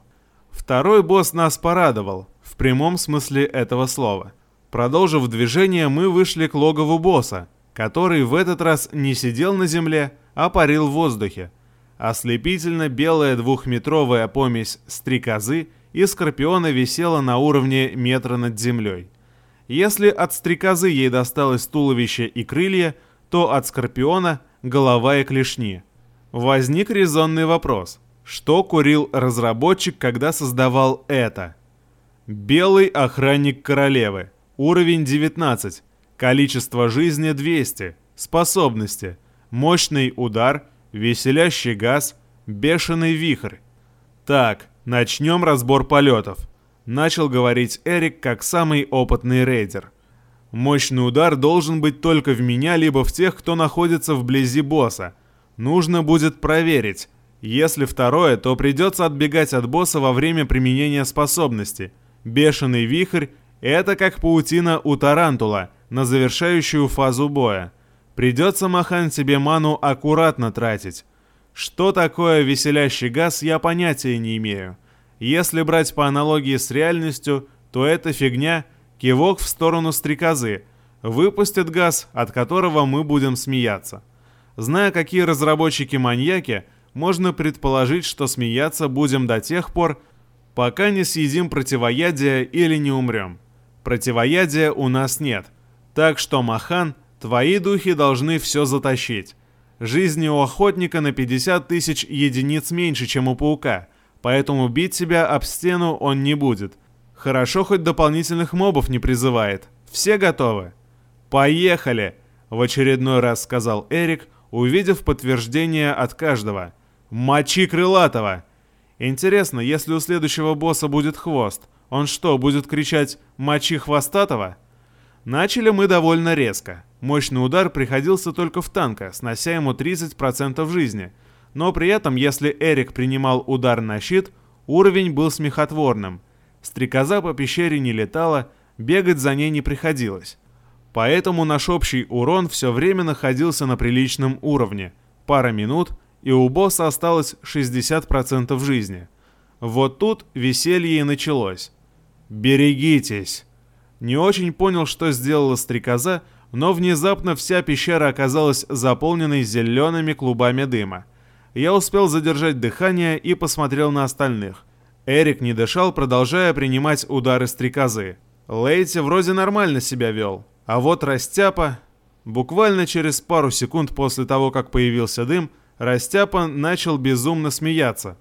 Speaker 1: Второй босс нас порадовал, в прямом смысле этого слова. Продолжив движение, мы вышли к логову босса, который в этот раз не сидел на земле, а парил в воздухе. Ослепительно белая двухметровая помесь стрекозы и скорпиона висела на уровне метра над землей. Если от стрекозы ей досталось туловище и крылья, то от скорпиона – голова и клешни. Возник резонный вопрос. Что курил разработчик, когда создавал это? Белый охранник королевы. Уровень 19. Количество жизни 200. Способности. Мощный удар, веселящий газ, бешеный вихрь. Так, начнем разбор полетов. Начал говорить Эрик как самый опытный рейдер. Мощный удар должен быть только в меня, либо в тех, кто находится вблизи босса. Нужно будет проверить. Если второе, то придется отбегать от босса во время применения способности. Бешеный вихрь – это как паутина у тарантула на завершающую фазу боя. Придется махан себе ману аккуратно тратить. Что такое веселящий газ, я понятия не имею. Если брать по аналогии с реальностью, то эта фигня – Кивок в сторону стрекозы. Выпустит газ, от которого мы будем смеяться. Зная, какие разработчики маньяки, можно предположить, что смеяться будем до тех пор, пока не съедим противоядие или не умрем. Противоядия у нас нет. Так что, Махан, твои духи должны все затащить. Жизни у охотника на 50 тысяч единиц меньше, чем у паука, поэтому бить себя об стену он не будет – Хорошо, хоть дополнительных мобов не призывает. Все готовы? Поехали! В очередной раз сказал Эрик, увидев подтверждение от каждого. Мочи крылатого! Интересно, если у следующего босса будет хвост, он что, будет кричать «Мочи хвостатого»? Начали мы довольно резко. Мощный удар приходился только в танка, снося ему 30% жизни. Но при этом, если Эрик принимал удар на щит, уровень был смехотворным. Стрекоза по пещере не летала, бегать за ней не приходилось. Поэтому наш общий урон все время находился на приличном уровне. Пара минут, и у босса осталось 60% жизни. Вот тут веселье и началось. «Берегитесь!» Не очень понял, что сделала стрекоза, но внезапно вся пещера оказалась заполненной зелеными клубами дыма. Я успел задержать дыхание и посмотрел на остальных – Эрик не дышал, продолжая принимать удары стрекозы. Лейти вроде нормально себя вел, а вот Растяпа... Буквально через пару секунд после того, как появился дым, Растяпа начал безумно смеяться.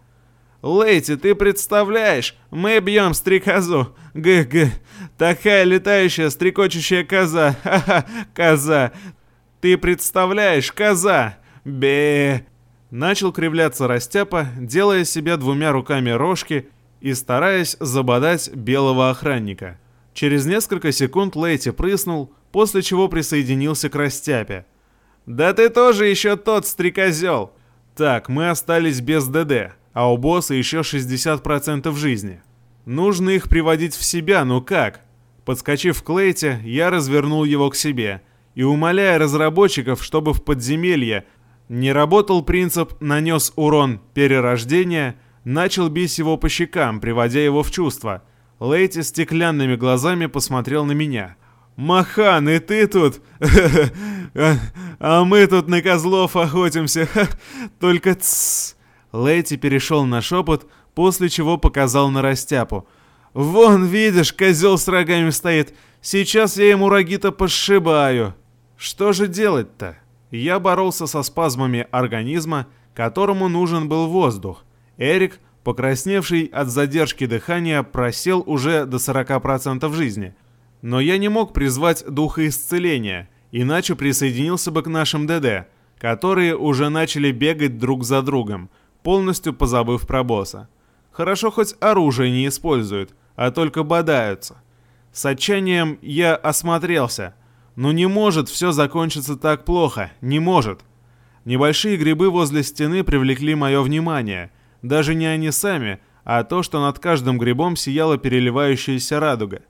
Speaker 1: «Лейти, ты представляешь? Мы бьем стрекозу! Г-г! Такая летающая стрекочущая коза! Ха-ха! Коза! Ты представляешь? Коза! Бе!» Начал кривляться Растяпа, делая себе двумя руками рожки и стараясь забодать белого охранника. Через несколько секунд Лейти прыснул, после чего присоединился к Растяпе. «Да ты тоже еще тот стрекозел!» «Так, мы остались без ДД, а у босса еще 60% жизни. Нужно их приводить в себя, ну как?» Подскочив к Лейте, я развернул его к себе и, умоляя разработчиков, чтобы в подземелье не работал принцип «нанес урон перерождения», начал бить его по щекам, приводя его в чувство. Лейти стеклянными глазами посмотрел на меня. «Махан, и ты тут? [laughs] А мы тут на козлов охотимся. [laughs] Только тссс!» Лейти перешел на шепот, после чего показал на растяпу. «Вон, видишь, козел с рогами стоит. Сейчас я ему роги-то пошибаю». Что же делать-то? Я боролся со спазмами организма, которому нужен был воздух. Эрик, покрасневший от задержки дыхания, просел уже до 40% жизни. Но я не мог призвать духа исцеления, иначе присоединился бы к нашим ДД, которые уже начали бегать друг за другом, полностью позабыв про босса. Хорошо хоть оружие не используют, а только бодаются. С отчаянием я осмотрелся. Но не может все закончиться так плохо, не может. Небольшие грибы возле стены привлекли мое внимание. Даже не они сами, а то, что над каждым грибом сияла переливающаяся радуга.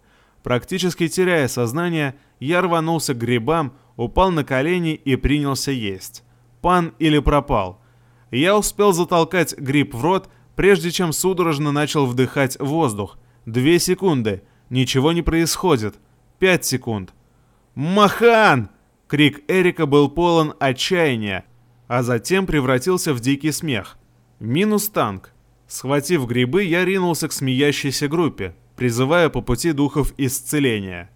Speaker 1: Практически теряя сознание, я рванулся к грибам, упал на колени и принялся есть. Пан или пропал. Я успел затолкать гриб в рот, прежде чем судорожно начал вдыхать воздух. Две секунды. Ничего не происходит. Пять секунд. «Махан!» Крик Эрика был полон отчаяния, а затем превратился в дикий смех. Минус танк. Схватив грибы, я ринулся к смеящейся группе, призывая по пути духов исцеления.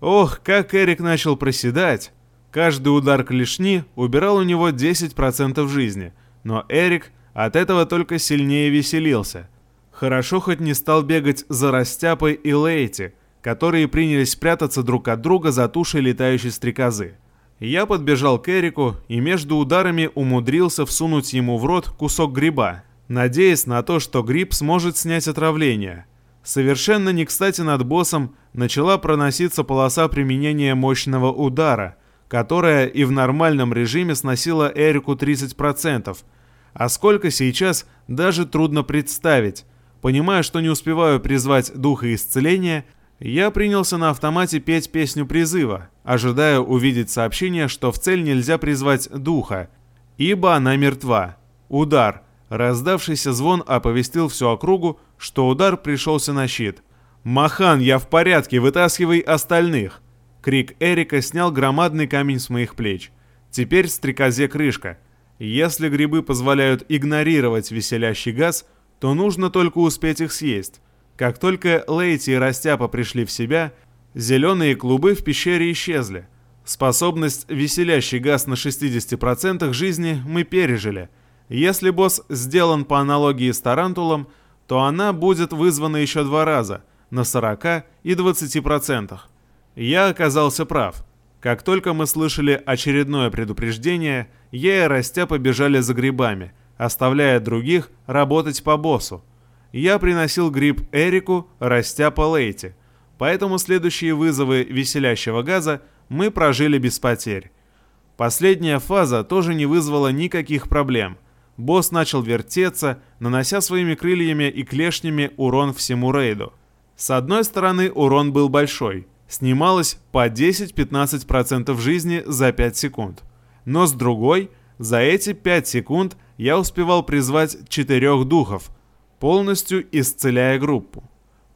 Speaker 1: Ох, как Эрик начал проседать! Каждый удар клешни убирал у него 10% жизни, но Эрик от этого только сильнее веселился. Хорошо хоть не стал бегать за Растяпой и Лейти, которые принялись прятаться друг от друга за тушей летающей стрекозы. Я подбежал к Эрику и между ударами умудрился всунуть ему в рот кусок гриба, надеясь на то, что гриб сможет снять отравление. Совершенно не кстати над боссом начала проноситься полоса применения мощного удара, которая и в нормальном режиме сносила Эрику 30%, а сколько сейчас даже трудно представить. Понимая, что не успеваю призвать духа исцеления, я принялся на автомате петь песню призыва, ожидая увидеть сообщение, что в цель нельзя призвать духа, ибо она мертва. Удар. Раздавшийся звон оповестил всю округу, что удар пришелся на щит. «Махан, я в порядке, вытаскивай остальных!» Крик Эрика снял громадный камень с моих плеч. Теперь стрекозе крышка. Если грибы позволяют игнорировать веселящий газ, то нужно только успеть их съесть. Как только Лейти и Растяпа пришли в себя, зеленые клубы в пещере исчезли. Способность веселящий газ на 60% жизни мы пережили. Если босс сделан по аналогии с Тарантулом, то она будет вызвана еще два раза, на 40 и 20%. Я оказался прав. Как только мы слышали очередное предупреждение, я и Растя побежали за грибами, оставляя других работать по боссу я приносил гриб Эрику, растя по Лейте. Поэтому следующие вызовы веселящего газа мы прожили без потерь. Последняя фаза тоже не вызвала никаких проблем. Босс начал вертеться, нанося своими крыльями и клешнями урон всему рейду. С одной стороны урон был большой, снималось по 10-15% жизни за 5 секунд. Но с другой, за эти 5 секунд я успевал призвать четырех духов – полностью исцеляя группу.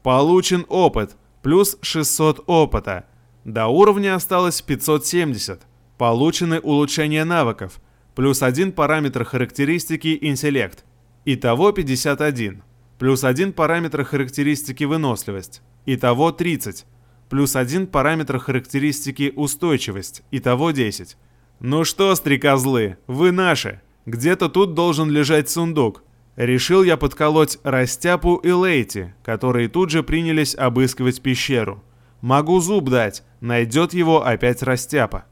Speaker 1: Получен опыт, плюс 600 опыта. До уровня осталось 570. Получены улучшения навыков, плюс один параметр характеристики интеллект. Итого 51. Плюс один параметр характеристики выносливость. Итого 30. Плюс один параметр характеристики устойчивость. Итого 10. Ну что, стрекозлы, вы наши. Где-то тут должен лежать сундук. Решил я подколоть Растяпу и Лейти, которые тут же принялись обыскивать пещеру. Могу зуб дать, найдет его опять Растяпа.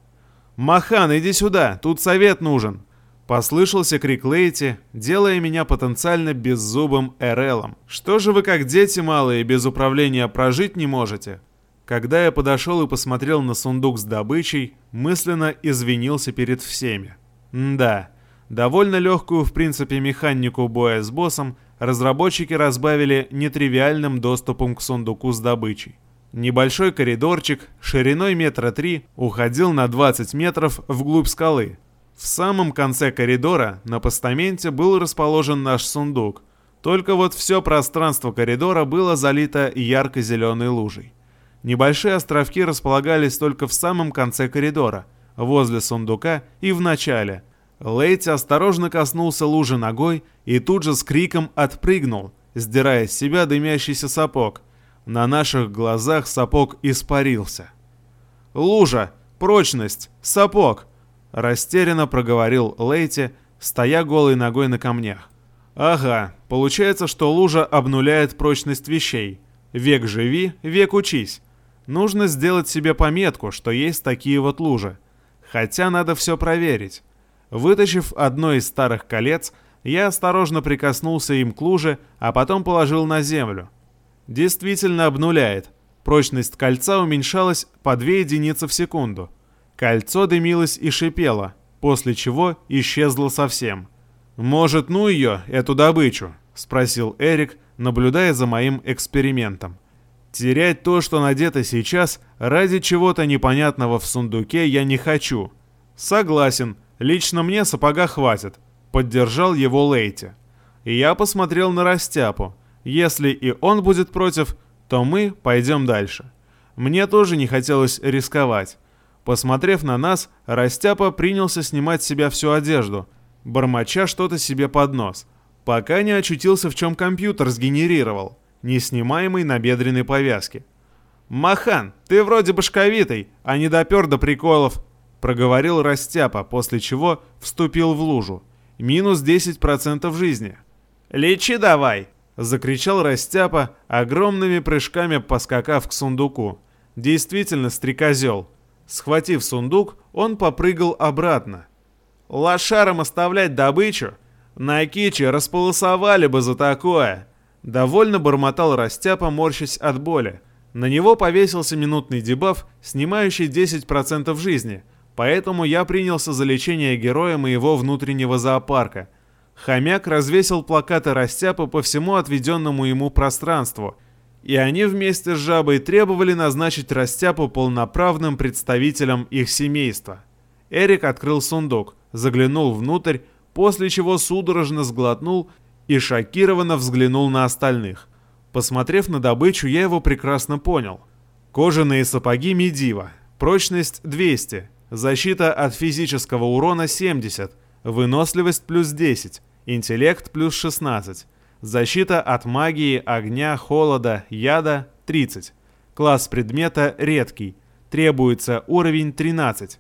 Speaker 1: «Махан, иди сюда, тут совет нужен!» Послышался крик Лейти, делая меня потенциально беззубым Эрелом. «Что же вы как дети малые без управления прожить не можете?» Когда я подошел и посмотрел на сундук с добычей, мысленно извинился перед всеми. Да, Довольно легкую, в принципе, механику боя с боссом разработчики разбавили нетривиальным доступом к сундуку с добычей. Небольшой коридорчик шириной метра три уходил на 20 метров вглубь скалы. В самом конце коридора на постаменте был расположен наш сундук. Только вот все пространство коридора было залито ярко-зеленой лужей. Небольшие островки располагались только в самом конце коридора, возле сундука и в начале. Лейти осторожно коснулся лужи ногой и тут же с криком отпрыгнул, сдирая с себя дымящийся сапог. На наших глазах сапог испарился. «Лужа! Прочность! Сапог!» Растерянно проговорил Лейти, стоя голой ногой на камнях. «Ага, получается, что лужа обнуляет прочность вещей. Век живи, век учись. Нужно сделать себе пометку, что есть такие вот лужи. Хотя надо все проверить. Вытащив одно из старых колец, я осторожно прикоснулся им к луже, а потом положил на землю. Действительно обнуляет. Прочность кольца уменьшалась по 2 единицы в секунду. Кольцо дымилось и шипело, после чего исчезло совсем. «Может, ну ее, эту добычу?» — спросил Эрик, наблюдая за моим экспериментом. Терять то, что надето сейчас, ради чего-то непонятного в сундуке я не хочу. Согласен, лично мне сапога хватит, поддержал его Лейти. И я посмотрел на Растяпу. Если и он будет против, то мы пойдем дальше. Мне тоже не хотелось рисковать. Посмотрев на нас, Растяпа принялся снимать с себя всю одежду, бормоча что-то себе под нос, пока не очутился в чем компьютер сгенерировал неснимаемой набедренной повязки. «Махан, ты вроде башковитый, а не допер до приколов», — проговорил Растяпа, после чего вступил в лужу. «Минус 10% жизни». «Лечи давай!» — закричал Растяпа, огромными прыжками поскакав к сундуку. Действительно, стрекозел. Схватив сундук, он попрыгал обратно. «Лошарам оставлять добычу? На киче располосовали бы за такое!» Довольно бормотал Растяпа, морщась от боли. На него повесился минутный дебаф, снимающий 10% жизни, поэтому я принялся за лечение героя моего внутреннего зоопарка. Хомяк развесил плакаты Растяпа по всему отведенному ему пространству, и они вместе с жабой требовали назначить Растяпу полноправным представителем их семейства. Эрик открыл сундук, заглянул внутрь, после чего судорожно сглотнул и шокированно взглянул на остальных. Посмотрев на добычу, я его прекрасно понял. Кожаные сапоги Медива, прочность 200, защита от физического урона 70, выносливость плюс 10, интеллект плюс 16, защита от магии, огня, холода, яда 30, класс предмета редкий, требуется уровень 13,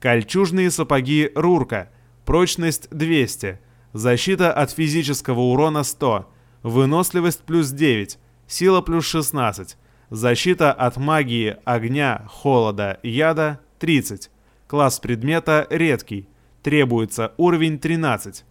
Speaker 1: кольчужные сапоги Рурка, прочность 200, Защита от физического урона 100. Выносливость плюс 9. Сила плюс 16. Защита от магии, огня, холода, яда 30. Класс предмета редкий. Требуется уровень 13.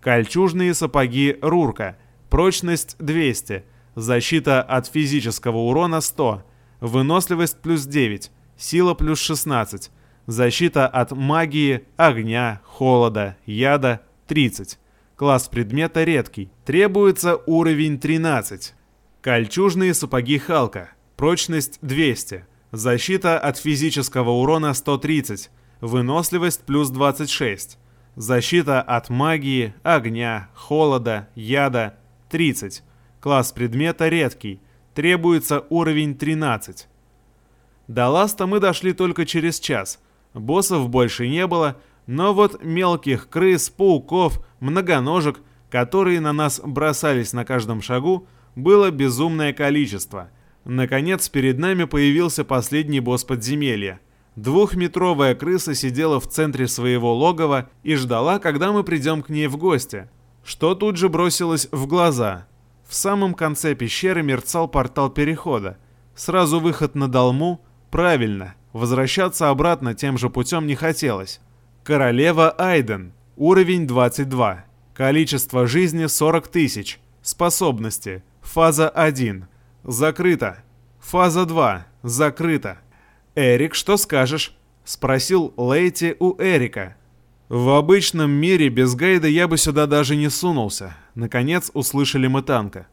Speaker 1: Кольчужные сапоги Рурка. Прочность 200. Защита от физического урона 100. Выносливость плюс 9. Сила плюс 16. Защита от магии, огня, холода, яда 30. Класс предмета редкий. Требуется уровень 13. Кольчужные сапоги Халка. Прочность 200. Защита от физического урона 130. Выносливость плюс 26. Защита от магии, огня, холода, яда 30. Класс предмета редкий. Требуется уровень 13. До ласта мы дошли только через час. Боссов больше не было, но вот мелких крыс, пауков, многоножек, которые на нас бросались на каждом шагу, было безумное количество. Наконец, перед нами появился последний босс подземелья. Двухметровая крыса сидела в центре своего логова и ждала, когда мы придем к ней в гости. Что тут же бросилось в глаза. В самом конце пещеры мерцал портал перехода. Сразу выход на Долму? Правильно. Возвращаться обратно тем же путем не хотелось. Королева Айден. Уровень 22. Количество жизни 40 тысяч. Способности. Фаза 1. Закрыто. Фаза 2. Закрыто. «Эрик, что скажешь?» — спросил Лейти у Эрика. «В обычном мире без гайда я бы сюда даже не сунулся». Наконец услышали мы танка.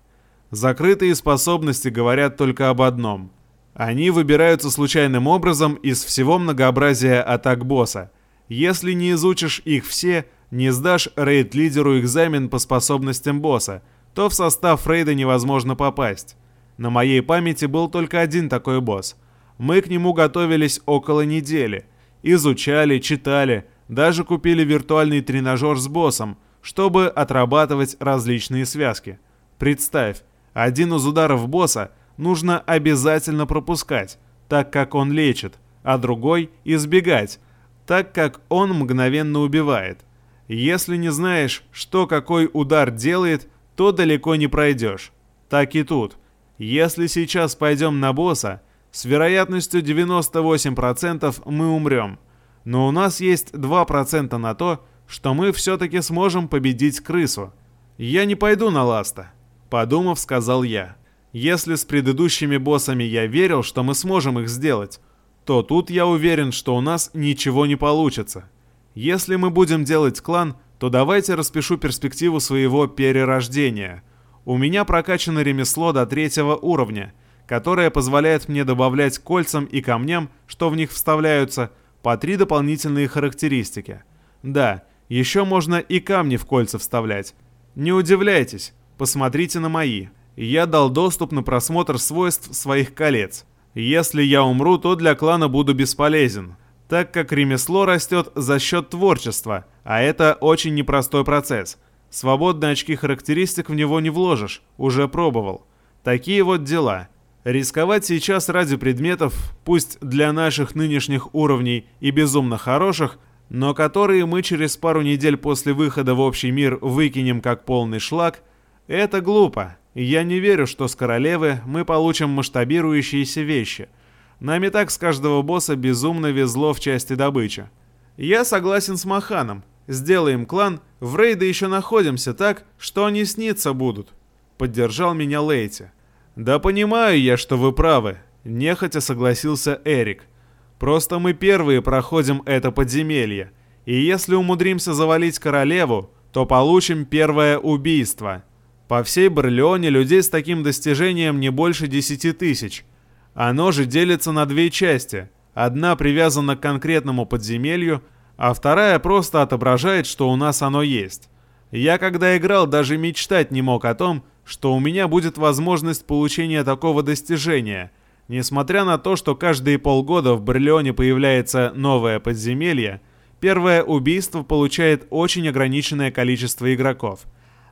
Speaker 1: Закрытые способности говорят только об одном. Они выбираются случайным образом из всего многообразия атак босса — если не изучишь их все, не сдашь рейд-лидеру экзамен по способностям босса, то в состав рейда невозможно попасть. На моей памяти был только один такой босс. Мы к нему готовились около недели. Изучали, читали, даже купили виртуальный тренажер с боссом, чтобы отрабатывать различные связки. Представь, один из ударов босса нужно обязательно пропускать, так как он лечит, а другой избегать, так как он мгновенно убивает. Если не знаешь, что какой удар делает, то далеко не пройдешь. Так и тут. Если сейчас пойдем на босса, с вероятностью 98% мы умрем. Но у нас есть 2% на то, что мы все-таки сможем победить крысу. Я не пойду на ласта. Подумав, сказал я. Если с предыдущими боссами я верил, что мы сможем их сделать, то тут я уверен, что у нас ничего не получится. Если мы будем делать клан, то давайте распишу перспективу своего перерождения. У меня прокачано ремесло до третьего уровня, которое позволяет мне добавлять кольцам и камням, что в них вставляются, по три дополнительные характеристики. Да, еще можно и камни в кольца вставлять. Не удивляйтесь, посмотрите на мои. Я дал доступ на просмотр свойств своих колец. Если я умру, то для клана буду бесполезен, так как ремесло растет за счет творчества, а это очень непростой процесс. Свободные очки характеристик в него не вложишь, уже пробовал. Такие вот дела. Рисковать сейчас ради предметов, пусть для наших нынешних уровней и безумно хороших, но которые мы через пару недель после выхода в общий мир выкинем как полный шлак, это глупо. Я не верю, что с королевы мы получим масштабирующиеся вещи. Нам и так с каждого босса безумно везло в части добычи. Я согласен с Маханом. Сделаем клан, в рейды еще находимся так, что они снится будут. Поддержал меня Лейти. Да понимаю я, что вы правы. Нехотя согласился Эрик. Просто мы первые проходим это подземелье. И если умудримся завалить королеву, то получим первое убийство. По всей Барлеоне людей с таким достижением не больше 10 тысяч. Оно же делится на две части. Одна привязана к конкретному подземелью, а вторая просто отображает, что у нас оно есть. Я когда играл, даже мечтать не мог о том, что у меня будет возможность получения такого достижения – Несмотря на то, что каждые полгода в Барлеоне появляется новое подземелье, первое убийство получает очень ограниченное количество игроков.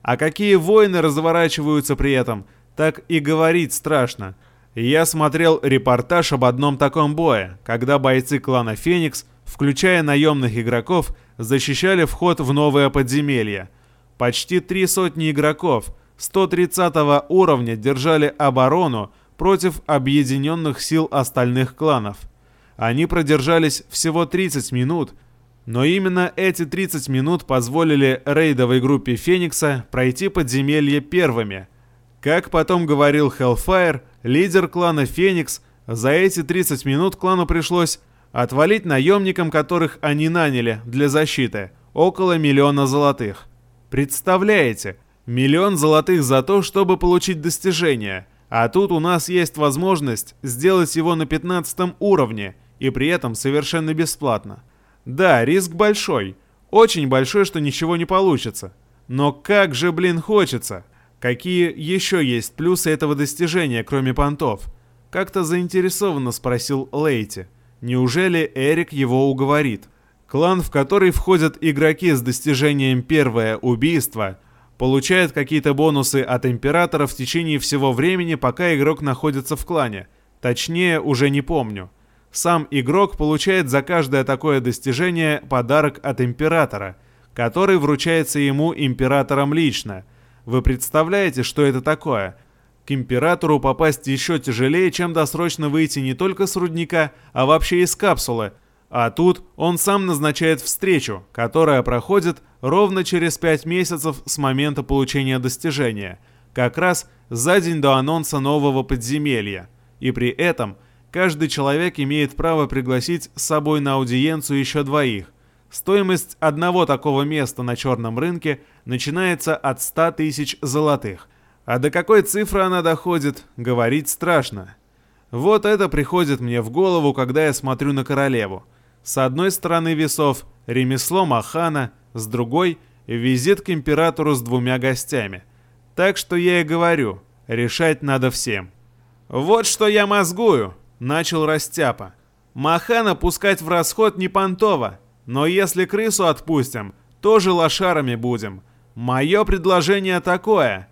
Speaker 1: А какие войны разворачиваются при этом, так и говорить страшно. Я смотрел репортаж об одном таком бое, когда бойцы клана Феникс, включая наемных игроков, защищали вход в новое подземелье. Почти три сотни игроков 130 уровня держали оборону, против объединенных сил остальных кланов. Они продержались всего 30 минут, но именно эти 30 минут позволили рейдовой группе Феникса пройти подземелье первыми. Как потом говорил Hellfire, лидер клана Феникс, за эти 30 минут клану пришлось отвалить наемникам, которых они наняли для защиты, около миллиона золотых. Представляете, миллион золотых за то, чтобы получить достижение – а тут у нас есть возможность сделать его на 15 уровне, и при этом совершенно бесплатно. Да, риск большой. Очень большой, что ничего не получится. Но как же, блин, хочется. Какие еще есть плюсы этого достижения, кроме понтов? Как-то заинтересованно спросил Лейти. Неужели Эрик его уговорит? Клан, в который входят игроки с достижением первое убийство, получает какие-то бонусы от Императора в течение всего времени, пока игрок находится в клане. Точнее, уже не помню. Сам игрок получает за каждое такое достижение подарок от Императора, который вручается ему Императором лично. Вы представляете, что это такое? К Императору попасть еще тяжелее, чем досрочно выйти не только с рудника, а вообще из капсулы – а тут он сам назначает встречу, которая проходит ровно через 5 месяцев с момента получения достижения, как раз за день до анонса нового подземелья. И при этом каждый человек имеет право пригласить с собой на аудиенцию еще двоих. Стоимость одного такого места на черном рынке начинается от 100 тысяч золотых. А до какой цифры она доходит, говорить страшно. Вот это приходит мне в голову, когда я смотрю на королеву. С одной стороны весов ремесло Махана, с другой – визит к императору с двумя гостями. Так что я и говорю, решать надо всем. «Вот что я мозгую», — начал Растяпа. «Махана пускать в расход не понтово, но если крысу отпустим, тоже лошарами будем. Мое предложение такое».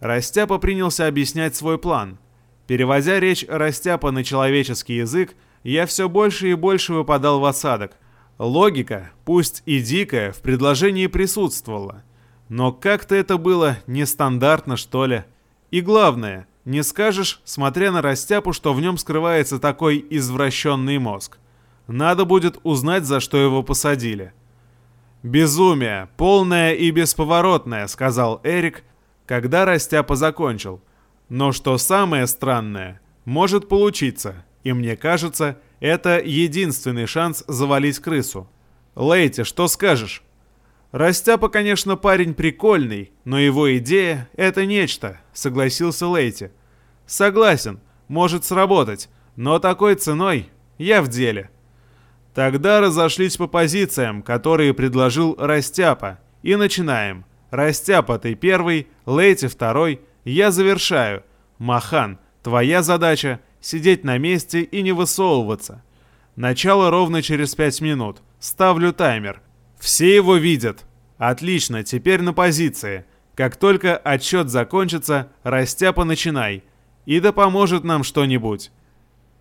Speaker 1: Растяпа принялся объяснять свой план. Переводя речь Растяпа на человеческий язык, я все больше и больше выпадал в осадок. Логика, пусть и дикая, в предложении присутствовала. Но как-то это было нестандартно, что ли. И главное, не скажешь, смотря на Растяпу, что в нем скрывается такой извращенный мозг. Надо будет узнать, за что его посадили. «Безумие, полное и бесповоротное», — сказал Эрик, когда Растяпа закончил. «Но что самое странное, может получиться, и мне кажется, это единственный шанс завалить крысу. Лейте, что скажешь?» Растяпа, конечно, парень прикольный, но его идея — это нечто, согласился Лейти. Согласен, может сработать, но такой ценой я в деле. Тогда разошлись по позициям, которые предложил Растяпа, и начинаем. Растяпа ты первый, Лейти второй, я завершаю. Махан, твоя задача — сидеть на месте и не высовываться. Начало ровно через пять минут. Ставлю таймер. Все его видят. Отлично, теперь на позиции. Как только отчет закончится, растяпа начинай. И да поможет нам что-нибудь.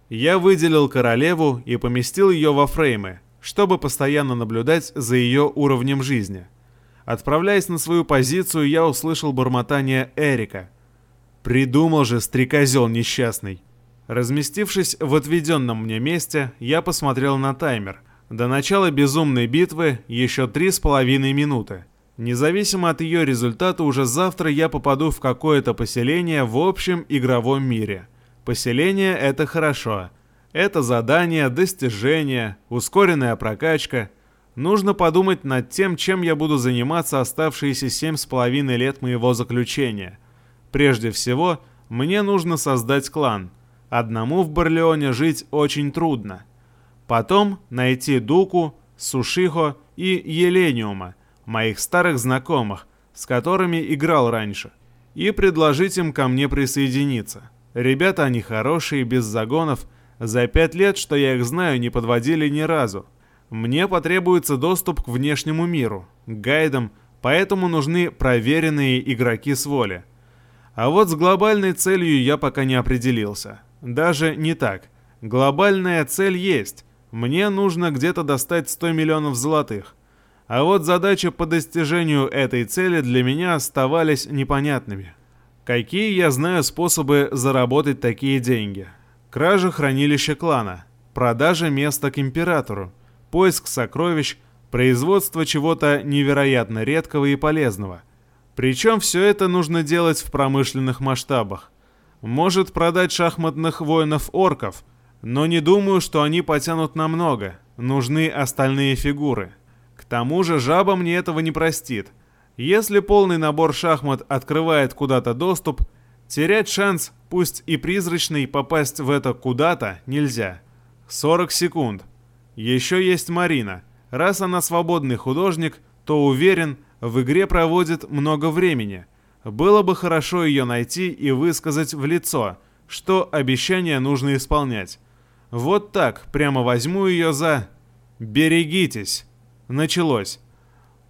Speaker 1: Я выделил королеву и поместил ее во фреймы, чтобы постоянно наблюдать за ее уровнем жизни. Отправляясь на свою позицию, я услышал бормотание Эрика. «Придумал же, стрекозел несчастный!» Разместившись в отведенном мне месте, я посмотрел на таймер – до начала безумной битвы еще три с половиной минуты. Независимо от ее результата, уже завтра я попаду в какое-то поселение в общем игровом мире. Поселение — это хорошо. Это задание, достижение, ускоренная прокачка. Нужно подумать над тем, чем я буду заниматься оставшиеся семь с половиной лет моего заключения. Прежде всего, мне нужно создать клан. Одному в Барлеоне жить очень трудно. Потом найти Дуку, Сушихо и Елениума, моих старых знакомых, с которыми играл раньше, и предложить им ко мне присоединиться. Ребята они хорошие, без загонов, за пять лет, что я их знаю, не подводили ни разу. Мне потребуется доступ к внешнему миру, к гайдам, поэтому нужны проверенные игроки с воли. А вот с глобальной целью я пока не определился. Даже не так. Глобальная цель есть, мне нужно где-то достать 100 миллионов золотых. А вот задачи по достижению этой цели для меня оставались непонятными. Какие я знаю способы заработать такие деньги? Кража хранилища клана, продажа места к императору, поиск сокровищ, производство чего-то невероятно редкого и полезного. Причем все это нужно делать в промышленных масштабах. Может продать шахматных воинов-орков – но не думаю, что они потянут намного. Нужны остальные фигуры. К тому же жаба мне этого не простит. Если полный набор шахмат открывает куда-то доступ, терять шанс, пусть и призрачный, попасть в это куда-то нельзя. 40 секунд. Еще есть Марина. Раз она свободный художник, то уверен, в игре проводит много времени. Было бы хорошо ее найти и высказать в лицо, что обещание нужно исполнять. Вот так, прямо возьму ее за... Берегитесь. Началось.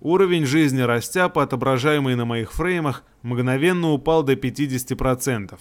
Speaker 1: Уровень жизни растяпа, отображаемый на моих фреймах, мгновенно упал до 50%.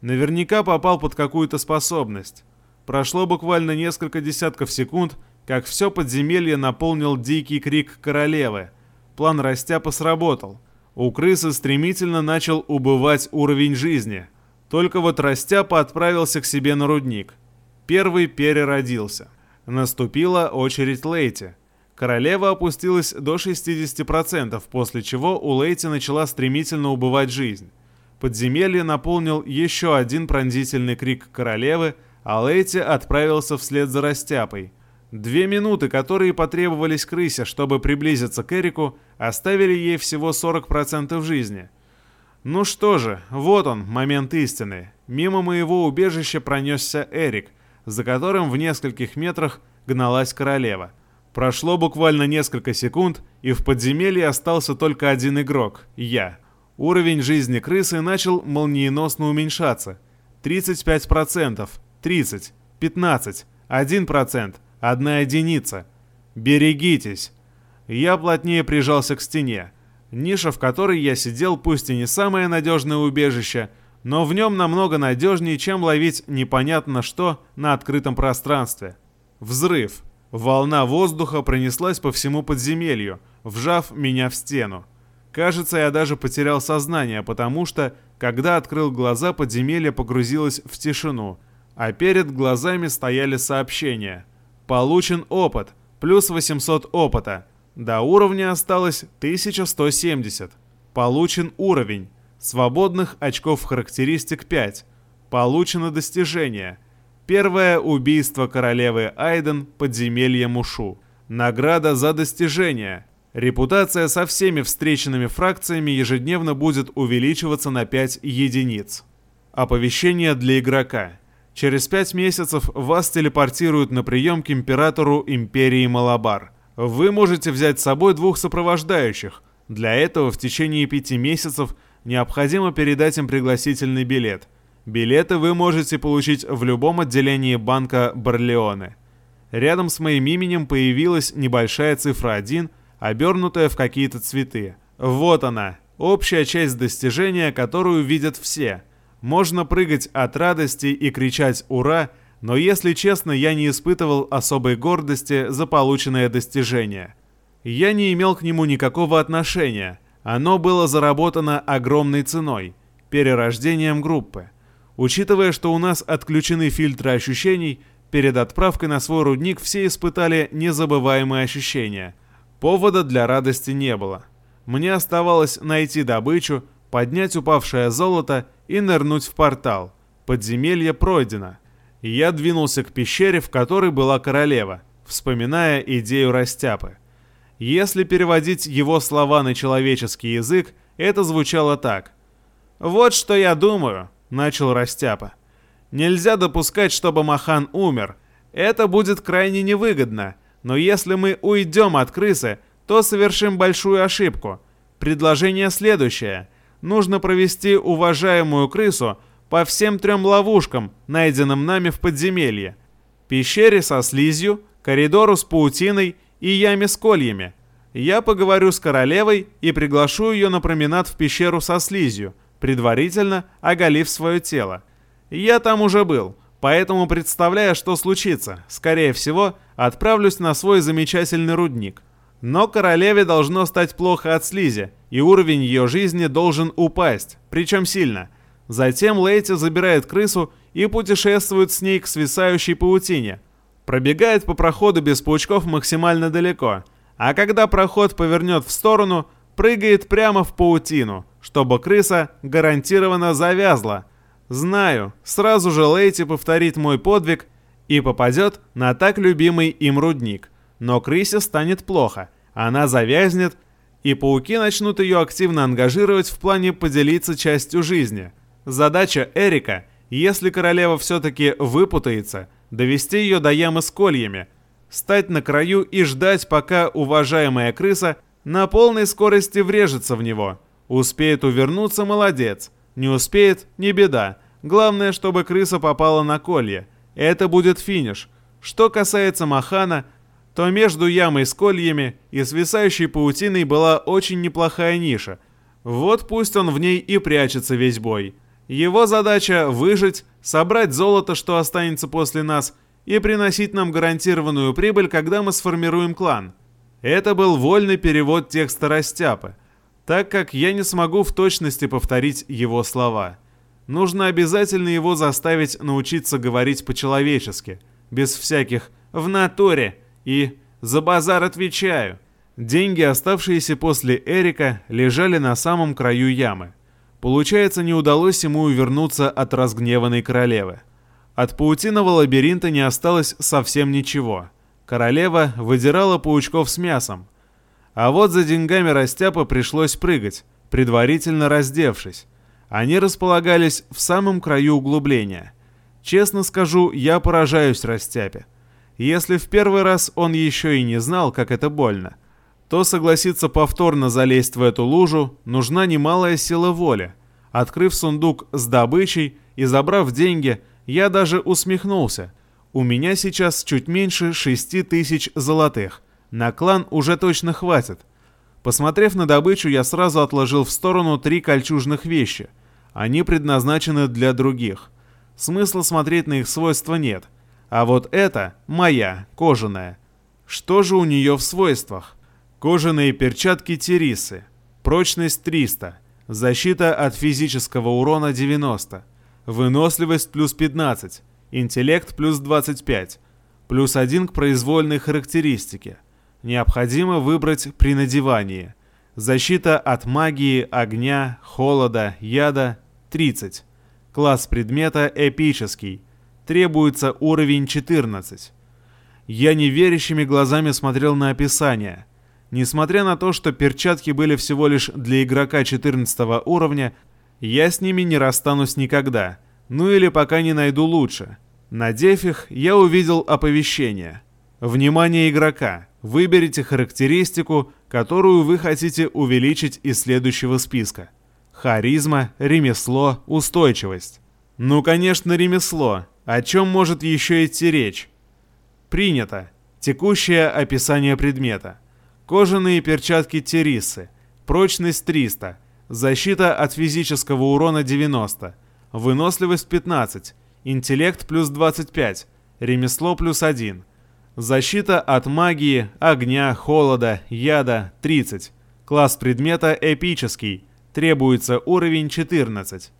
Speaker 1: Наверняка попал под какую-то способность. Прошло буквально несколько десятков секунд, как все подземелье наполнил дикий крик королевы. План растяпа сработал. У крысы стремительно начал убывать уровень жизни. Только вот растяпа отправился к себе на рудник – Первый переродился. Наступила очередь Лейти. Королева опустилась до 60%, после чего у Лейти начала стремительно убывать жизнь. Подземелье наполнил еще один пронзительный крик королевы, а Лейти отправился вслед за Растяпой. Две минуты, которые потребовались крысе, чтобы приблизиться к Эрику, оставили ей всего 40% жизни. Ну что же, вот он, момент истины. Мимо моего убежища пронесся Эрик, за которым в нескольких метрах гналась королева. Прошло буквально несколько секунд, и в подземелье остался только один игрок — я. Уровень жизни крысы начал молниеносно уменьшаться. 35%, 30, 15, 1%, одна единица. Берегитесь. Я плотнее прижался к стене. Ниша, в которой я сидел, пусть и не самое надежное убежище, но в нем намного надежнее, чем ловить непонятно что на открытом пространстве. Взрыв. Волна воздуха пронеслась по всему подземелью, вжав меня в стену. Кажется, я даже потерял сознание, потому что, когда открыл глаза, подземелье погрузилось в тишину, а перед глазами стояли сообщения. Получен опыт, плюс 800 опыта. До уровня осталось 1170. Получен уровень. Свободных очков характеристик 5. Получено достижение. Первое убийство королевы Айден, подземелье Мушу. Награда за достижение. Репутация со всеми встреченными фракциями ежедневно будет увеличиваться на 5 единиц. Оповещение для игрока. Через 5 месяцев вас телепортируют на прием к императору Империи Малабар. Вы можете взять с собой двух сопровождающих. Для этого в течение 5 месяцев необходимо передать им пригласительный билет. Билеты вы можете получить в любом отделении банка Барлеоне. Рядом с моим именем появилась небольшая цифра 1 – обернутая в какие-то цветы. Вот она, общая часть достижения, которую видят все. Можно прыгать от радости и кричать «Ура!», но если честно, я не испытывал особой гордости за полученное достижение. Я не имел к нему никакого отношения. Оно было заработано огромной ценой – перерождением группы. Учитывая, что у нас отключены фильтры ощущений, перед отправкой на свой рудник все испытали незабываемые ощущения – Повода для радости не было. Мне оставалось найти добычу, поднять упавшее золото и нырнуть в портал. Подземелье пройдено. Я двинулся к пещере, в которой была королева, вспоминая идею Растяпы. Если переводить его слова на человеческий язык, это звучало так. «Вот что я думаю», — начал Растяпа. «Нельзя допускать, чтобы Махан умер. Это будет крайне невыгодно. Но если мы уйдем от крысы, то совершим большую ошибку. Предложение следующее. Нужно провести уважаемую крысу по всем трем ловушкам, найденным нами в подземелье. Пещере со слизью, коридору с паутиной и яме с кольями. Я поговорю с королевой и приглашу ее на променад в пещеру со слизью, предварительно оголив свое тело. Я там уже был, Поэтому, представляя, что случится, скорее всего, отправлюсь на свой замечательный рудник. Но королеве должно стать плохо от слизи, и уровень ее жизни должен упасть, причем сильно. Затем Лейти забирает крысу и путешествует с ней к свисающей паутине. Пробегает по проходу без паучков максимально далеко, а когда проход повернет в сторону, прыгает прямо в паутину, чтобы крыса гарантированно завязла – Знаю, сразу же Лейти повторит мой подвиг и попадет на так любимый им рудник. Но крысе станет плохо, она завязнет, и пауки начнут ее активно ангажировать в плане поделиться частью жизни. Задача Эрика, если королева все-таки выпутается, довести ее до ямы с кольями, стать на краю и ждать, пока уважаемая крыса на полной скорости врежется в него. Успеет увернуться – молодец. Не успеет – не беда. Главное, чтобы крыса попала на колье. Это будет финиш. Что касается Махана, то между ямой с кольями и свисающей паутиной была очень неплохая ниша. Вот пусть он в ней и прячется весь бой. Его задача — выжить, собрать золото, что останется после нас, и приносить нам гарантированную прибыль, когда мы сформируем клан. Это был вольный перевод текста Растяпы — так как я не смогу в точности повторить его слова. Нужно обязательно его заставить научиться говорить по-человечески, без всяких «в натуре» и «за базар отвечаю». Деньги, оставшиеся после Эрика, лежали на самом краю ямы. Получается, не удалось ему увернуться от разгневанной королевы. От паутиного лабиринта не осталось совсем ничего. Королева выдирала паучков с мясом, а вот за деньгами Растяпа пришлось прыгать, предварительно раздевшись. Они располагались в самом краю углубления. Честно скажу, я поражаюсь Растяпе. Если в первый раз он еще и не знал, как это больно, то согласиться повторно залезть в эту лужу нужна немалая сила воли. Открыв сундук с добычей и забрав деньги, я даже усмехнулся. У меня сейчас чуть меньше шести тысяч золотых. На клан уже точно хватит. Посмотрев на добычу, я сразу отложил в сторону три кольчужных вещи. Они предназначены для других. Смысла смотреть на их свойства нет. А вот это моя, кожаная. Что же у нее в свойствах? Кожаные перчатки Терисы. Прочность 300. Защита от физического урона 90. Выносливость плюс 15. Интеллект плюс 25. Плюс 1 к произвольной характеристике. Необходимо выбрать при надевании. Защита от магии, огня, холода, яда 30. Класс предмета эпический. Требуется уровень 14. Я неверящими глазами смотрел на описание – Несмотря на то, что перчатки были всего лишь для игрока 14 уровня, я с ними не расстанусь никогда, ну или пока не найду лучше. Надев их, я увидел оповещение. Внимание игрока! Выберите характеристику, которую вы хотите увеличить из следующего списка. Харизма, ремесло, устойчивость. Ну, конечно, ремесло. О чем может еще идти речь? Принято. Текущее описание предмета. Кожаные перчатки Терисы. Прочность 300. Защита от физического урона 90. Выносливость 15. Интеллект плюс 25. Ремесло плюс 1. Защита от магии, огня, холода, яда 30. Класс предмета эпический. Требуется уровень 14.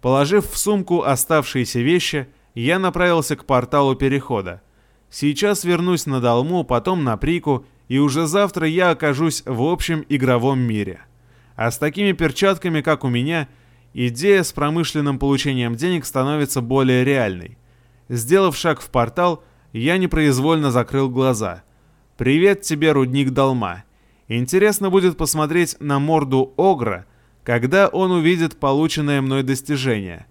Speaker 1: Положив в сумку оставшиеся вещи, я направился к порталу перехода. Сейчас вернусь на Долму, потом на Прику и уже завтра я окажусь в общем игровом мире. А с такими перчатками, как у меня, идея с промышленным получением денег становится более реальной. Сделав шаг в портал, я непроизвольно закрыл глаза. «Привет тебе, рудник Долма. Интересно будет посмотреть на морду Огра, когда он увидит полученное мной достижение.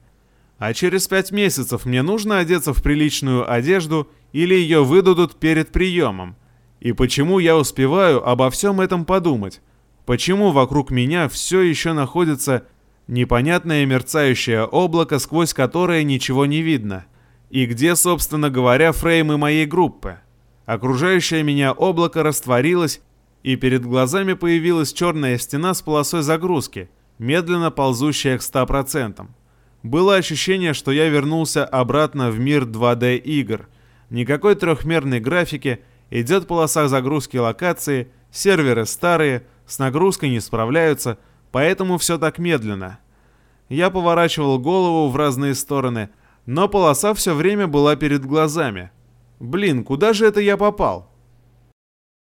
Speaker 1: А через пять месяцев мне нужно одеться в приличную одежду или ее выдадут перед приемом, и почему я успеваю обо всем этом подумать? Почему вокруг меня все еще находится непонятное мерцающее облако, сквозь которое ничего не видно? И где, собственно говоря, фреймы моей группы? Окружающее меня облако растворилось, и перед глазами появилась черная стена с полосой загрузки, медленно ползущая к 100%. Было ощущение, что я вернулся обратно в мир 2D игр. Никакой трехмерной графики – Идет полоса загрузки локации, серверы старые, с нагрузкой не справляются, поэтому все так медленно. Я поворачивал голову в разные стороны, но полоса все время была перед глазами. Блин, куда же это я попал?